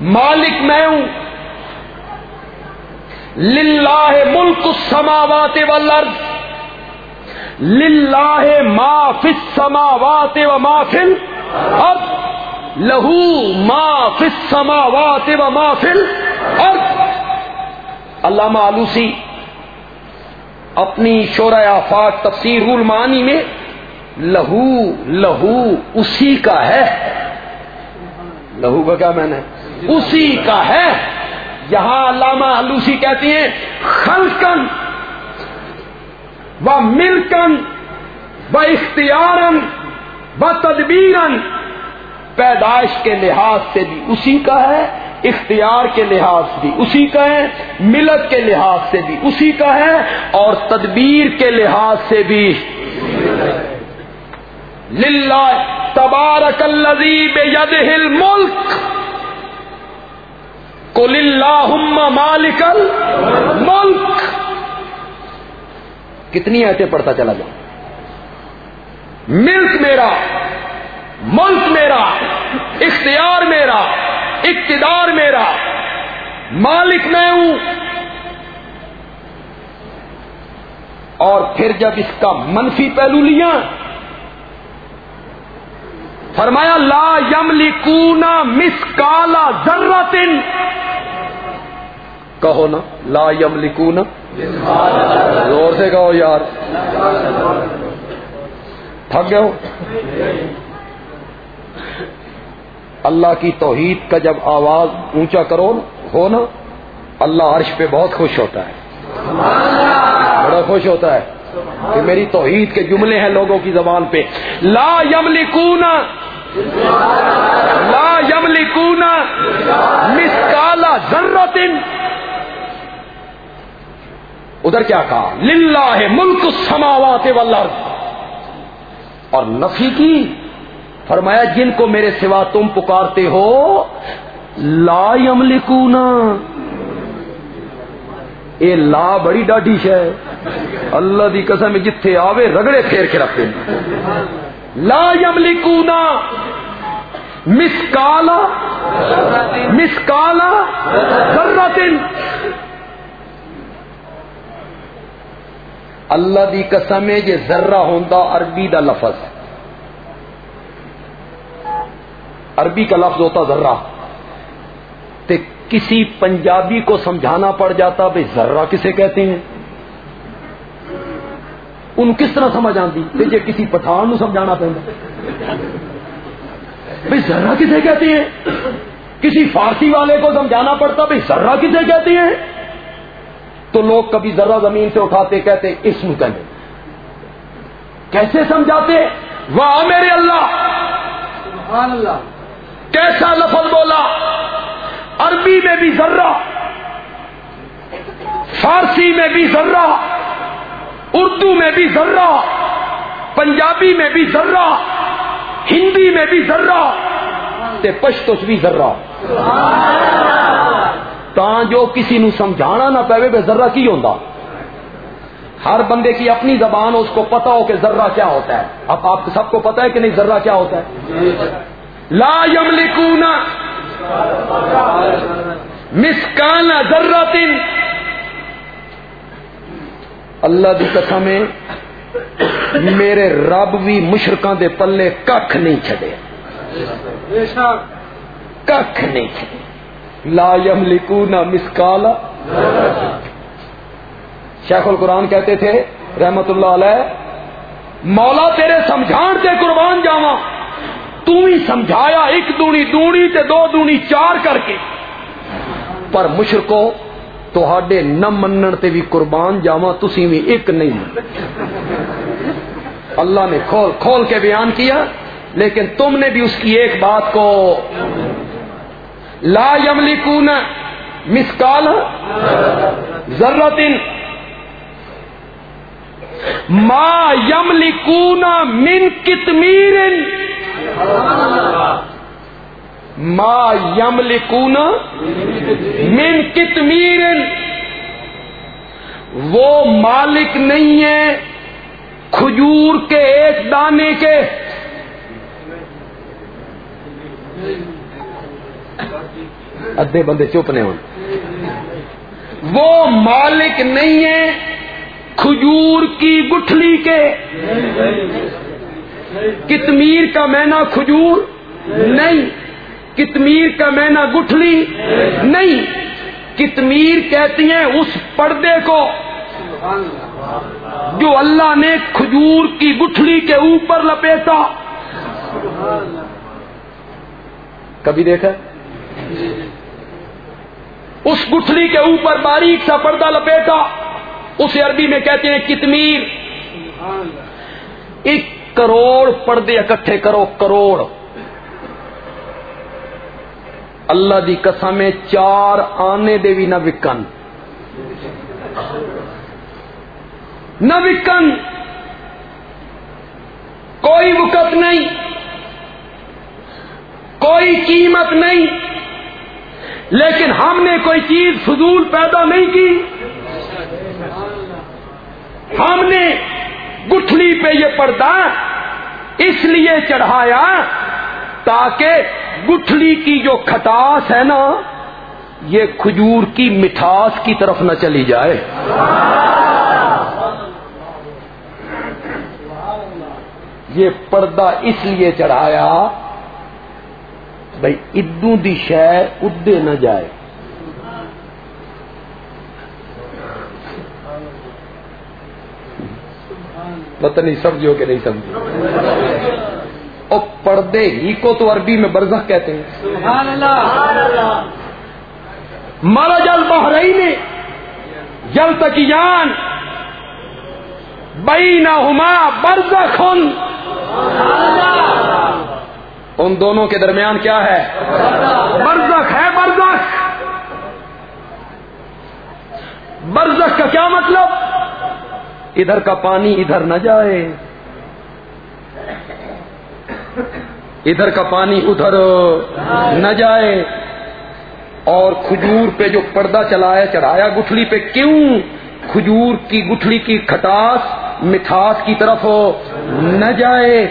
B: مالک میں ہوں۔ للہ ملک السماوات والارض۔ للہ ما فی السماوات و ما فی الارض۔ لہو ما فل سماوات و ما فل اور علامہ آلوسی اپنی شورہ آفاق تفسیر المانی میں لہو لہو اسی کا ہے۔ لہو کا کیا میں نے اسی کا ہے۔ یہاں علامہ آلوسی کہتی ہیں خلکن و ملکن و اختیارن و تدبیرن پیدائش کے لحاظ سے بھی اسی کا ہے، اختیار کے لحاظ بھی اسی کا ہے، ملت کے لحاظ سے بھی اسی کا ہے اور تدبیر کے لحاظ سے بھی۔ للہ تبارک الذی ہل ملک کو للہ مالک ملک کتنی ایسے پڑھتا چلا جاؤ۔ ملک میرا۔ ملک میرا، اختیار میرا، اقتدار میرا، مالک میں ہوں۔ اور پھر جب اس کا منفی پہلو لیا، فرمایا، لا یم لکونا مس کالا ذراتن کہو نا، لا یم لکونا زور سے کہو یار۔ تھک گئے ہو؟ اللہ کی توحید کا جب آواز اونچا کرو ہو نا، اللہ عرش پہ بہت خوش ہوتا ہے۔ بڑا خوش ہوتا ہے۔ کہ میری توحید کے جملے ہیں لوگوں کی زبان پہ۔ لا یملکونا لا یملکونا مسکالا ضرورت ادھر کیا کہا؟ للہ ہے ملک سماوات والارض۔ اور نفی کی فرمایا، جن کو میرے سوا تم پکارتے ہو، لا یملکونا۔ اے لا، بڑی ڈاڈی ہے۔ اللہ دی قسم، جتھے آوے، رگڑے پھیر کے رکھتے لا یملکونا۔ مسکالا۔ مسکالا۔ ذرتن۔ اللہ دی قسم ہے جے ذرہ ہوندا عربی دا لفظ۔ عربی کا لفظ ہوتا ذرہ۔ تے کسی پنجابی کو سمجھانا پڑ جاتا بھائی ذرہ کسے کہتے ہیں؟ ان کس طرح سمجھ آتی تے جے کسی پٹھان نو سمجھانا پہنتا بھائی ذرہ کسے کہتے ہیں؟ کسی فارسی والے کو سمجھانا پڑتا بھائی ذرہ کسے کہتے ہیں؟ تو لوگ کبھی ذرہ زمین سے اٹھاتے، کہتے اس میں کہنے۔ کیسے سمجھاتے؟ واہ میرے اللہ! سبحان اللہ! کیسا لفظ بولا؟ عربی میں بھی ذرہ، فارسی میں بھی ذرہ، اردو میں بھی ذرہ، پنجابی میں بھی ذرہ، ہندی میں بھی ذرہ، تے پشتوس بھی ذرہ۔ تا جو کسی نو سمجھانا نہ پے بے ذرہ کی ہوتا ہر بندے کی اپنی زبان، اس کو پتا ہو کہ ذرہ کیا ہوتا ہے۔ اب آپ سب کو پتا ہے کہ نہیں، ذرہ کیا ہوتا ہے؟ لا یملکون مسکان ذرہ اللہ دی قسم میرے رب بھی مشرقاں دے پلے کھ نہیں چھڑے کھ نہیں چھڑے لا یملکون مسکالا شیخ القرآن کہتے تھے، رحمت اللہ علیہ، مولا تیرے سمجھان سے قربان جاوا تو ہی سمجھایا، ایک دونی دونی تے دو دونی چار کر کے۔ پر مشرکو تو ہڈے نہ منن تے بھی قربان جاوا تسی بھی ایک نہیں۔ اللہ نے کھول کھول کے بیان کیا، لیکن تم نے بھی اس کی ایک بات کو لا یملکون مسکال ذرت ما یملکون من کتمیر ما یملکون من کتمیر وہ مالک نہیں ہے کھجور کے ایک دانے کے ادھے بندے چپ نے ہوں۔ وہ مالک نہیں ہے کھجور کی گٹھلی کے کتمیر کا مینا کھجور نہیں، کتمیر کا مینا گٹھلی نہیں۔ کتمیر کہتی ہیں اس پردے کو جو اللہ نے کھجور کی گٹھلی کے اوپر لپیٹا۔ کبھی دیکھا؟ اس گٹھلی کے اوپر باریک سا پردہ لپیٹا۔ اسے عربی میں کہتے ہیں کتمیر. ایک کروڑ پردے اکٹھے کرو کروڑ. اللہ دی قسم چار آنے دے بھی نہ وکن. نہ وکن. کوئی وقت نہیں. کوئی قیمت نہیں. لیکن ہم نے کوئی چیز فضول پیدا نہیں کی. ہم نے گٹھلی پہ یہ پردہ اس لیے چڑھایا تاکہ گٹھلی کی جو کھٹاس ہے نا، یہ کھجور کی مٹھاس کی طرف نہ چلی جائے۔ یہ پردہ اس لیے چڑھایا بھائی ادو دی شہ ادے نہ جائے۔ پتہ نہیں سمجھو کہ نہیں سمجھو اور پردے ہی کو تو عربی میں برزخ کہتے ہیں۔
A: سبحان اللہ۔
B: مارا جل بحرئی جل تکیان بئی نہ ہما برزخ۔ ان دونوں کے درمیان کیا ہے؟ برزخ ہے برزخ۔ برزخ کا کیا مطلب؟ ادھر کا پانی ادھر نہ جائے۔ ادھر کا پانی ادھر نہ جائے۔ اور کھجور پہ جو پردہ چلایا چڑھایا گٹھلی پہ کیوں؟ کھجور کی گٹھلی کی کھٹاس مٹھاس کی طرف نہ جائے۔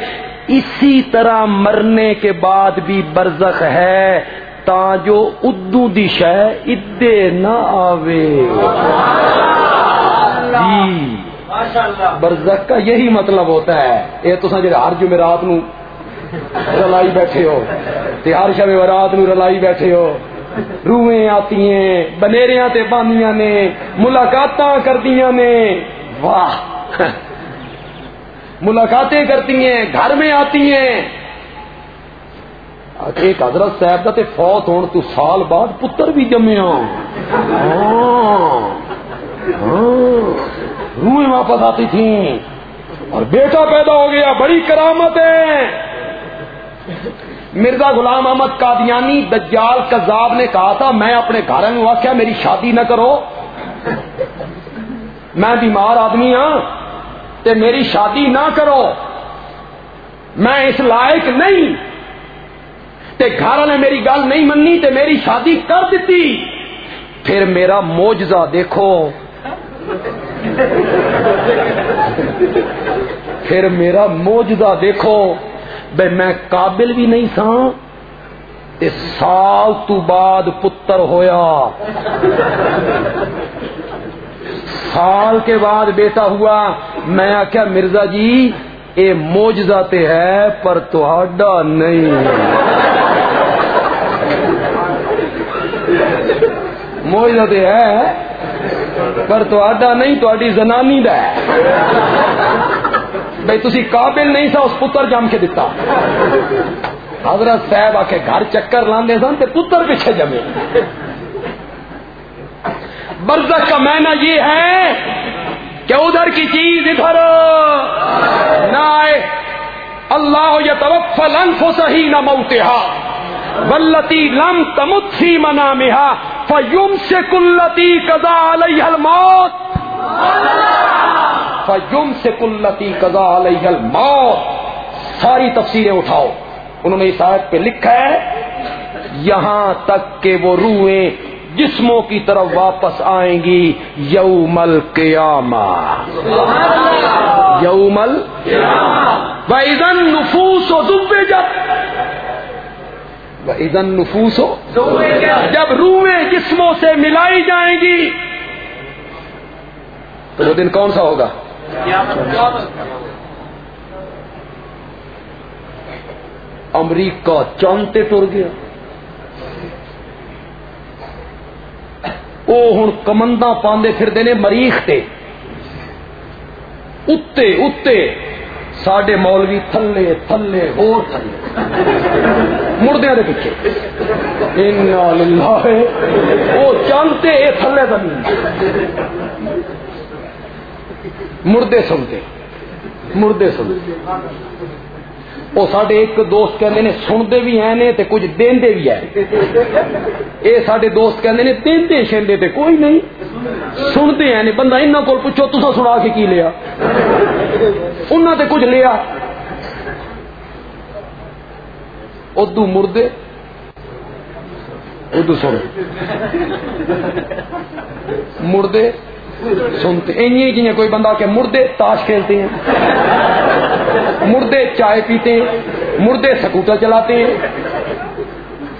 B: اسی طرح مرنے کے بعد بھی برزخ ہے، تا جو ادو دش ہے، ادے نہ آوے۔ جی۔ برزخ کا یہی مطلب ہوتا ہے۔ یہ تو سر ہر جمعرات نو رلائی بیٹھے ہو ہر شب رات نو رلائی بیٹھے ہو۔ روئیں آتی ہیں بنیریاں تے باندیاں نے ملاقات کردیاں نے۔ واہ! ملاقاتیں کرتی ہیں گھر میں آتی ہیں ایک حضرت صاحب کا تے فوت ہون تو سال بعد پتر بھی جمیا ہاں۔, ہاں۔, ہاں۔ روئیں واپس آتی تھیں۔ اور بیٹا پیدا ہو گیا، بڑی کرامت ہے۔ مرزا غلام احمد قادیانی دجال کذاب نے کہا تھا، میں اپنے گھر میں واقعہ میری شادی نہ کرو۔ میں بیمار آدمی ہاں تے میری شادی نہ کرو۔ میں اس لائق نہیں۔ تے گھر والے میری گل نہیں مننی تے میری شادی کر دیتی۔ پھر میرا موجزہ دیکھو۔ پھر میرا موجزہ دیکھو، بے میں قابل بھی نہیں سا سال تو بعد پتر ہویا۔ سال کے بعد بیٹا ہوا، میں آخیا مرزا جی یہ موجزہ تے ہے، پر تو نہیں۔ موجزہ تے ہے پر تو آدھا نہیں تاری زنانی دا ہے۔ بھائی تھی قابل نہیں سا اس پتر جم کے دتا۔ حضرت صاحب آ کے گھر چکر لاندے سن تے پتر پیچھے جمے۔ برزخ کا معنی یہ ہے کہ ادھر کی چیز ادھر نہ آئے۔ اللہ یا توفل انف صحیح نہ موتہا۔ ولتی لم تمت فی منا مہا فیم سے کلتی کزا علیہ الموت. فیم سے کلتی کزا علیہ الموت. ساری تفسیریں اٹھاؤ. انہوں نے اس آیت پہ لکھا ہے، یہاں تک کہ وہ روحیں جسموں کی طرف واپس آئیں گی، یومل قیامہ. یومل وَإِذَن نفوس و دبے جب وَإِذَن نفوس ہو جب روحیں جسموں سے ملائی جائیں گی تو وہ دن کون سا ہوگا؟ امریکہ چانتے ٹر گیا۔ وہ ہوں کمندا پاندے پھرتے نے مریخ تے۔ اتے اتے۔ ساڈے مولوی تھلے تھلے اور تھلے۔ مردے کے پیچھے۔ وہ چلتے یہ تھلے زمین۔ مردے سنتے مردے سنتے وہ سڈے ایک دوست کہتے ہیں سنتے بھی ہیں نے تے کچھ دے بھی ہیں یہ سڈے دوست کہتے ہیں دے شہدے تے کوئی نہیں سنتے ہیں بندہ انہوں کو پوچھو تصا سنا کے کی لیا انہوں تے کچھ لیا ادو مردے ادو سن مردے سنتے جی کوئی بندہ کہ مردے تاش کھیلتے ہیں، مردے چائے پیتے ہیں، مردے سکوٹر چلاتے ہیں۔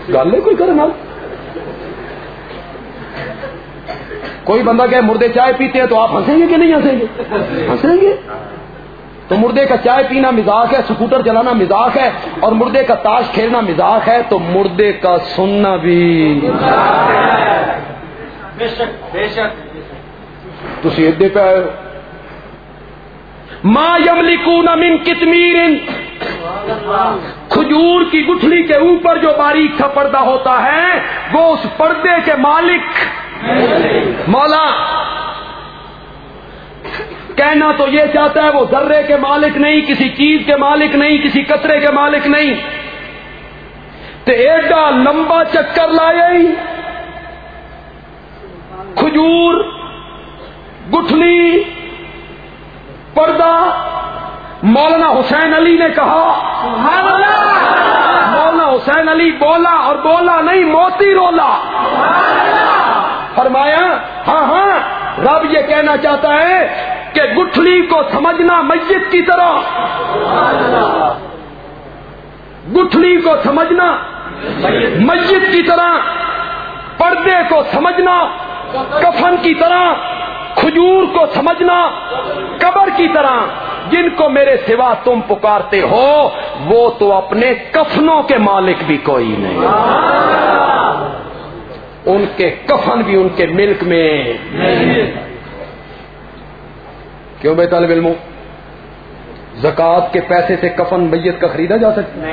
B: گل ہے کوئی کرنا کوئی بندہ کہ مردے چائے پیتے ہیں تو آپ ہنسیں گے کہ نہیں ہنسیں گے؟ ہنسیں گے۔ تو مردے کا چائے پینا مزاق ہے، سکوٹر چلانا مزاق ہے، اور مردے کا تاش کھیلنا مزاق ہے، تو مردے کا سننا بھی۔ بے شک بے شک۔ تھی ادے پہ آئے ماں یملکون من کتمیر، کھجور کی گٹھلی کے اوپر جو باریک کا پردہ ہوتا ہے، وہ اس پردے کے مالک۔ مولا، کہنا تو یہ چاہتا ہے وہ ذرے کے مالک نہیں، کسی چیز کے مالک نہیں، کسی کترے کے مالک نہیں۔ تو ایڈا لمبا چکر لائے کھجور گٹھلی پردہ مولانا حسین علی نے کہا مولانا حسین علی بولا اور بولا نہیں موتی رولا۔ فرمایا ہاں ہاں رب یہ کہنا چاہتا ہے کہ گٹھلی کو سمجھنا مسجد کی طرح۔ گٹھلی کو سمجھنا مسجد کی طرح پردے کو سمجھنا کفن کی طرح۔ کھجور کو سمجھنا قبر کی طرح۔ جن کو میرے سوا تم پکارتے ہو وہ تو اپنے کفنوں کے مالک بھی کوئی نہیں۔ ان کے کفن بھی ان کے ملک میں کیوں بے طالب علم زکات کے پیسے سے کفن میت کا خریدا جا سکتا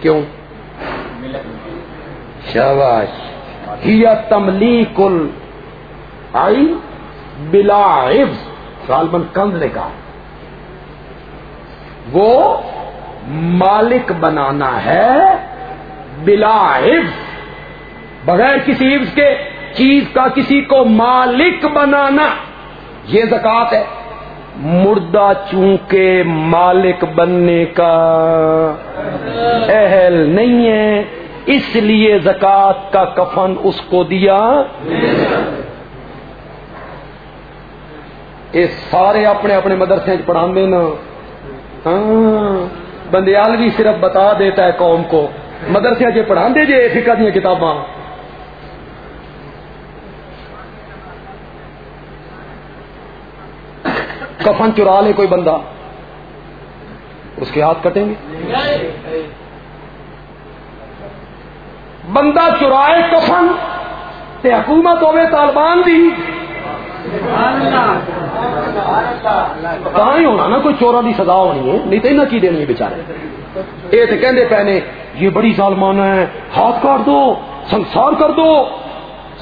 B: کیوں؟ شاباش ہیا تملی کل آئی بلا سالمن کند نے کہا، وہ مالک بنانا ہے بلا بغیر کسی عفظ کے چیز کا کسی کو مالک بنانا، یہ زکات ہے۔ مردہ چونکہ مالک بننے کا اہل نہیں ہے، اس لیے زکات کا کفن اس کو دیا۔ یہ سارے اپنے اپنے مدرسے پڑھا نا ہاں بندیال بھی صرف بتا دیتا ہے قوم کو۔ مدرسے جی پڑھا دے جے فکا دیا کتاباں۔ کفن چرا لے کوئی بندہ۔ اس کے ہاتھ کٹیں گے۔ بندہ چرائے کفن تے حکومت ہوے طالبان دی۔ ہی ہونا نا؟ کوئی چورا کی سزا ہونی ہے. نہیں تو نہ کی دینی ہے بےچارے یہ تو کہندے پہنے یہ بڑی ظالمانہ ہے. ہاتھ کاٹ دو، سنسار کر دو.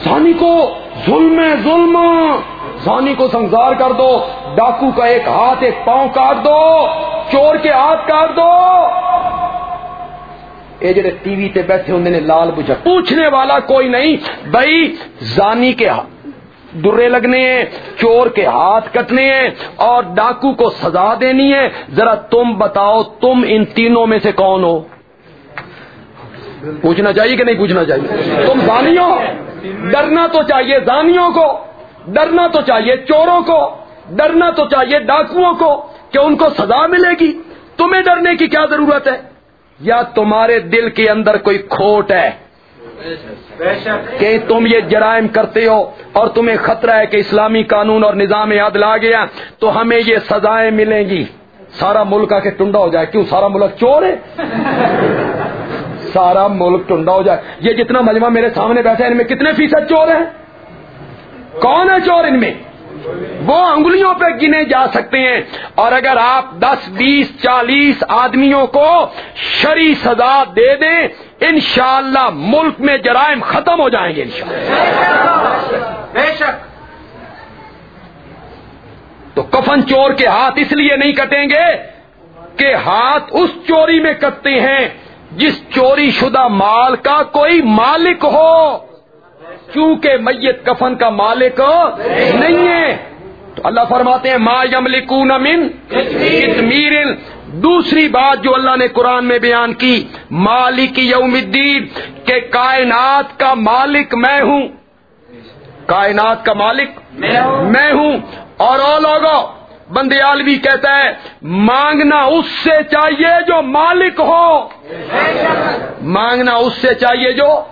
B: سانی کو ظلم ہے، ظلم. سانی کو سنسار کر دو. ڈاکو کا ایک ہاتھ، ایک پاؤں کاٹ دو. چور کے ہاتھ کاٹ دو. یہ جڑے ٹی وی تے بیٹھے ہوں نے لال بجھا پوچھنے والا کوئی نہیں. بھائی زانی کے ہاتھ درے لگنے ہیں، چور کے ہاتھ کٹنے ہیں اور ڈاکو کو سزا دینی ہے۔ ذرا تم بتاؤ، تم ان تینوں میں سے کون ہو؟ پوچھنا چاہیے کہ نہیں پوچھنا چاہیے؟ تم زانیوں ڈرنا تو چاہیے زانیوں کو۔ ڈرنا تو چاہیے چوروں کو۔ ڈرنا تو چاہیے ڈاکوؤں کو کہ ان کو سزا ملے گی۔ تمہیں ڈرنے کی کیا ضرورت ہے؟ یا تمہارے دل کے اندر کوئی کھوٹ ہے؟ کہ تم یہ جرائم کرتے ہو اور تمہیں خطرہ ہے کہ اسلامی قانون اور نظام عدل آ گیا تو ہمیں یہ سزائیں ملیں گی۔ سارا ملک آ کے ٹنڈا ہو جائے۔ کیوں سارا ملک چور ہے؟ سارا ملک ٹنڈا ہو جائے۔ یہ جتنا مجمع میرے سامنے بیٹھا ہے، ان میں کتنے فیصد چور ہیں؟ کون ہے چور ان میں؟ وہ انگلیوں پہ گنے جا سکتے ہیں۔ اور اگر آپ دس، بیس، چالیس آدمیوں کو شری سزا دے دیں انشاءاللہ ملک میں جرائم ختم ہو جائیں گے بے شک۔ تو کفن چور کے ہاتھ اس لیے نہیں کٹیں گے کہ ہاتھ اس چوری میں کٹتے ہیں جس چوری شدہ مال کا کوئی مالک ہو۔ چونکہ میت کفن کا مالک نہیں ہے۔ تو اللہ فرماتے ہیں ما یملکون من کشمیر۔ دوسری بات جو اللہ نے قرآن میں بیان کی، مالک یوم الدین، کہ کائنات کا مالک میں ہوں۔ کائنات کا مالک میں ہوں۔ اور او لوگوں بندیال بھی کہتا ہے، مانگنا اس سے چاہیے جو مالک ہو۔ مانگنا اس سے چاہیے جو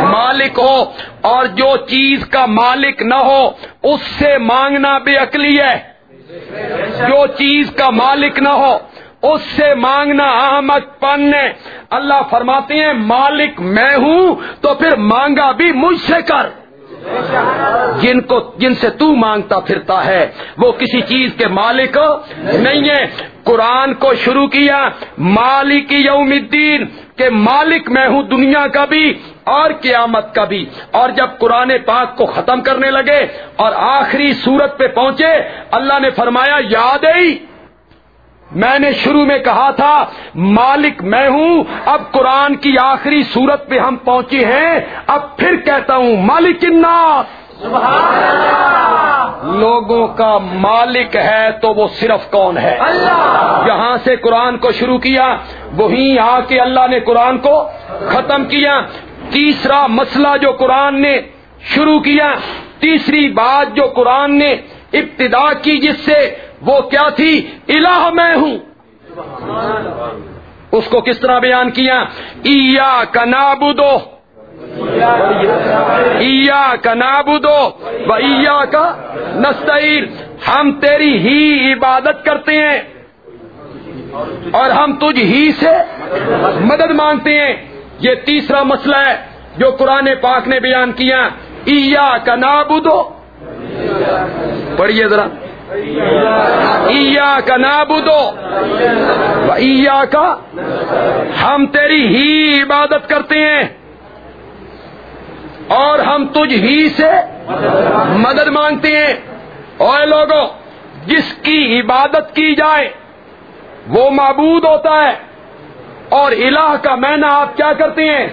B: مالک ہو۔ اور جو چیز کا مالک نہ ہو، اس سے مانگنا بے عقلی ہے۔ جو چیز کا مالک نہ ہو اس سے مانگنا احمد پن اللہ فرماتے ہیں، مالک میں ہوں تو پھر مانگا بھی مجھ سے کر۔ جن کو، جن سے تو مانگتا پھرتا ہے، وہ کسی چیز کے مالک نہیں ہے۔ قرآن کو شروع کیا، مالک یوم الدین، کہ مالک میں ہوں دنیا کا بھی اور قیامت کا بھی۔ اور جب قرآن پاک کو ختم کرنے لگے اور آخری صورت پہ پہنچے، اللہ نے فرمایا، یاد ہے میں نے شروع میں کہا تھا مالک میں ہوں اب قرآن کی آخری صورت پہ ہم پہنچے ہیں اب پھر کہتا ہوں مالک الناس۔ لوگوں کا مالک ہے تو وہ صرف کون ہے؟
A: اللہ۔
B: یہاں سے قرآن کو شروع کیا وہیں آ کے اللہ نے قرآن کو ختم کیا۔ تیسرا مسئلہ جو قرآن نے شروع کیا تیسری بات جو قرآن نے ابتدا کی جس سے وہ کیا تھی؟ الہ میں ہوں۔ اس کو کس طرح بیان کیا؟ ایا کا نابودو ایا کا نابودو و ایا کا نستعیر ہم تیری ہی عبادت کرتے ہیں۔ اور ہم تجھ ہی سے مدد مانگتے ہیں۔ یہ تیسرا مسئلہ ہے جو قرآن پاک نے بیان کیا۔ ایا کا نابودو پڑھیے ذرا۔ ایا کا نابودو و ایا کا ہم تیری ہی عبادت کرتے ہیں اور ہم تجھ ہی سے مدد مانگتے ہیں۔ اور لوگوں، جس کی عبادت کی جائے، وہ معبود ہوتا ہے۔ اور الہ کا مینا آپ کیا کرتے ہیں؟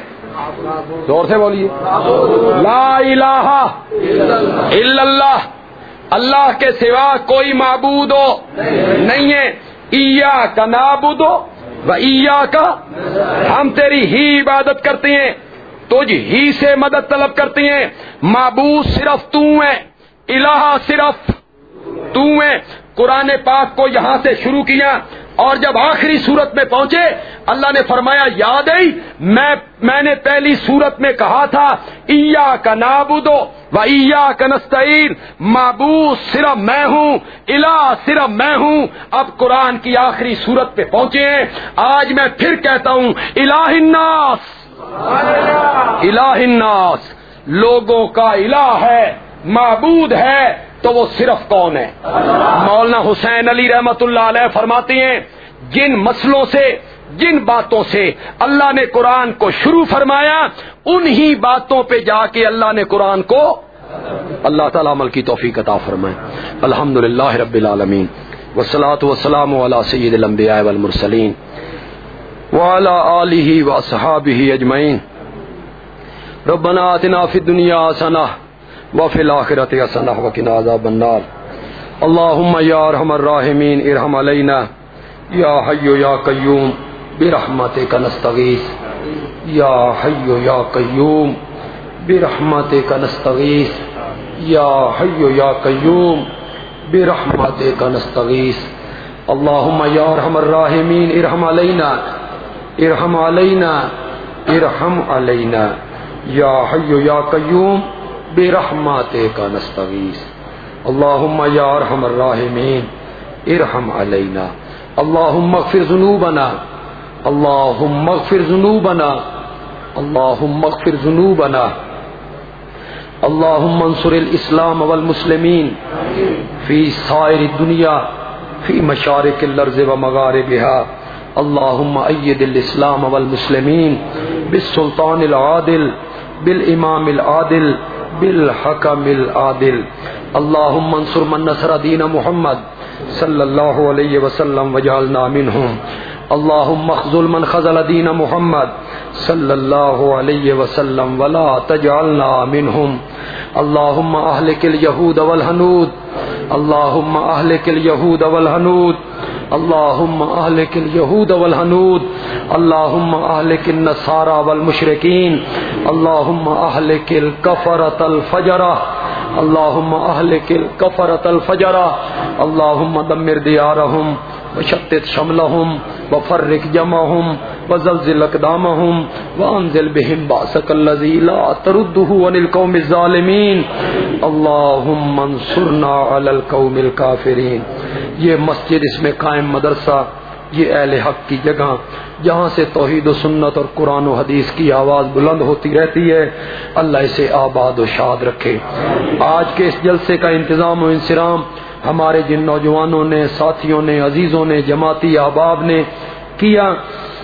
B: زور سے بولیے۔ لا الہ الا اللہ۔ اللہ کے سوا کوئی معبود ہو نہیں ہے۔ ایا کا نابود ہو ایا کا ہم تیری ہی عبادت کرتے ہیں، تجھ ہی سے مدد طلب کرتے ہیں۔ معبود صرف تو ہے الہ صرف تو ہے قرآن پاک کو یہاں سے شروع کیا۔ اور جب آخری صورت میں پہنچے، اللہ نے فرمایا، یاد ہے میں میں نے پہلی صورت میں کہا تھا ایا کا نابودو و ایا کا نستعیر معبود صرف میں ہوں، الہ صرف میں ہوں. اب قرآن کی آخری صورت پہ پہنچے ہیں۔ آج میں پھر کہتا ہوں، الہ الناس الہ الناس، لوگوں کا الہ ہے، معبود ہے تو وہ صرف کون ہے؟ مولانا حسین علی رحمت اللہ علیہ فرماتے ہیں، جن مسئلوں سے، جن باتوں سے اللہ نے قرآن کو شروع فرمایا، انہی باتوں پہ جا کے اللہ نے قرآن کو اللہ تعالی عمل کی توفیق عطا فرمائے۔ الحمد للہ رب العالمین۔ وسلاۃ وسلام علی سید الانبیاء والمرسلین۔ وعلى آله وصحابه اجمعین۔ ربنا آتنا فی الدنیا حسنہ۔ وفي الآخرة حسنة وقنا عذاب النار. اللهم يا ارحم الراحمين ارحم علينا يا حي يا قيوم برحمتك نستغيث يا حي يا قيوم برحمتك نستغيث يا حي يا قيوم برحمتك نستغيث اللهم يا ارحم الراحمين ارحم علينا ارحم علينا ارحم علينا يا حي يا قيوم برحمت کا نستغیث اللہم یا ارحم الراحمین ارحم علینا اللہم اغفر ذنوبنا. اللہم اغفر ذنوبنا. اللہم اغفر ذنوبنا. اللہم انصر الاسلام والمسلمین فی سائر الدنیا فی مشارق الارض و مغاربها اللہم اید الاسلام والمسلمین بالسلطان العادل بالامام العادل بالحکم العادل. اللهم انصر من نصر دین محمد صلی اللہ علیہ وسلم وجعلنا منهم اللهم اخذل من خذل دین محمد صلی اللہ علیہ وسلم ولا تجعلنا منهم اللهم اهلك اليهود والهنود اللهم اهلك اليهود والهنود اللهم اهلك اليهود والهنود اللهم اهلك النصارى والمشركين اللهم اهلك الكفرة الفجرة اللهم اهلك الكفرة الفجرة اللهم دمر ديارهم وشتت شملهم وفرق جمعهم وزلزل اقدامهم وانزل بهم باسك الذي لا ترده عن القوم الظالمين اللهم انصرنا على القوم الكافرين یہ مسجد اس میں قائم مدرسہ، یہ اہل حق کی جگہ۔ جہاں سے توحید و سنت اور قرآن و حدیث کی آواز بلند ہوتی رہتی ہے۔ اللہ اسے آباد و شاد رکھے۔ آج کے اس جلسے کا انتظام و انسرام ہمارے جن نوجوانوں نے، ساتھیوں نے، عزیزوں نے، جماعتی احباب نے کیا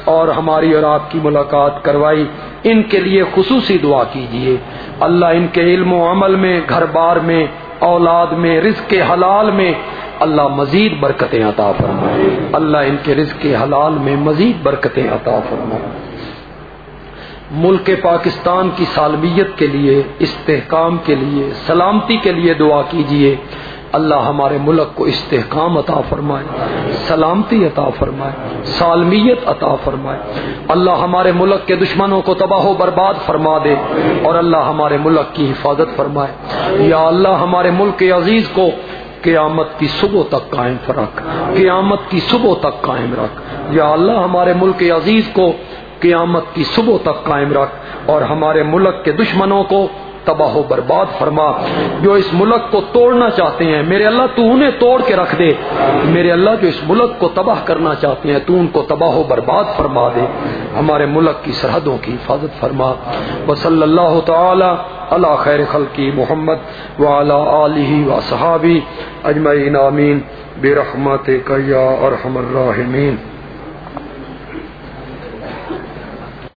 B: اور ہماری اور آپ کی ملاقات کروائی۔ ان کے لیے خصوصی دعا کیجیے اللہ ان کے علم و عمل میں، گھر بار میں، اولاد میں، رزق حلال میں اللہ مزید برکتیں عطا فرمائے۔ اللہ ان کے رزق حلال میں مزید برکتیں عطا فرمائے۔ ملک پاکستان کی سالمیت کے لیے، استحکام کے لیے، سلامتی کے لیے دعا کیجیے اللہ ہمارے ملک کو استحکام عطا فرمائے، سلامتی عطا فرمائے، سالمیت عطا فرمائے۔ اللہ ہمارے ملک کے دشمنوں کو تباہ و برباد فرما دے اور اللہ ہمارے ملک کی حفاظت فرمائے۔ یا اللہ ہمارے ملک کے عزیز کو قیامت کی صبح تک قائم رکھ، قیامت کی صبح تک قائم رکھ۔ یا اللہ، ہمارے ملک عزیز کو قیامت کی صبح تک قائم رکھ اور ہمارے ملک کے دشمنوں کو تباہ و برباد فرما، جو اس ملک کو توڑنا چاہتے ہیں، میرے اللہ تو انہیں توڑ کے رکھ دے۔ میرے اللہ جو اس ملک کو تباہ کرنا چاہتے ہیں، تو ان کو تباہ و برباد فرما دے۔ ہمارے ملک کی سرحدوں کی حفاظت فرما۔ وصلی اللہ تعالی اللہ خیر خلقی محمد وعلی آلہ و صحابی اجمعین، آمین۔ برحمتک یا ارحم الراحمین۔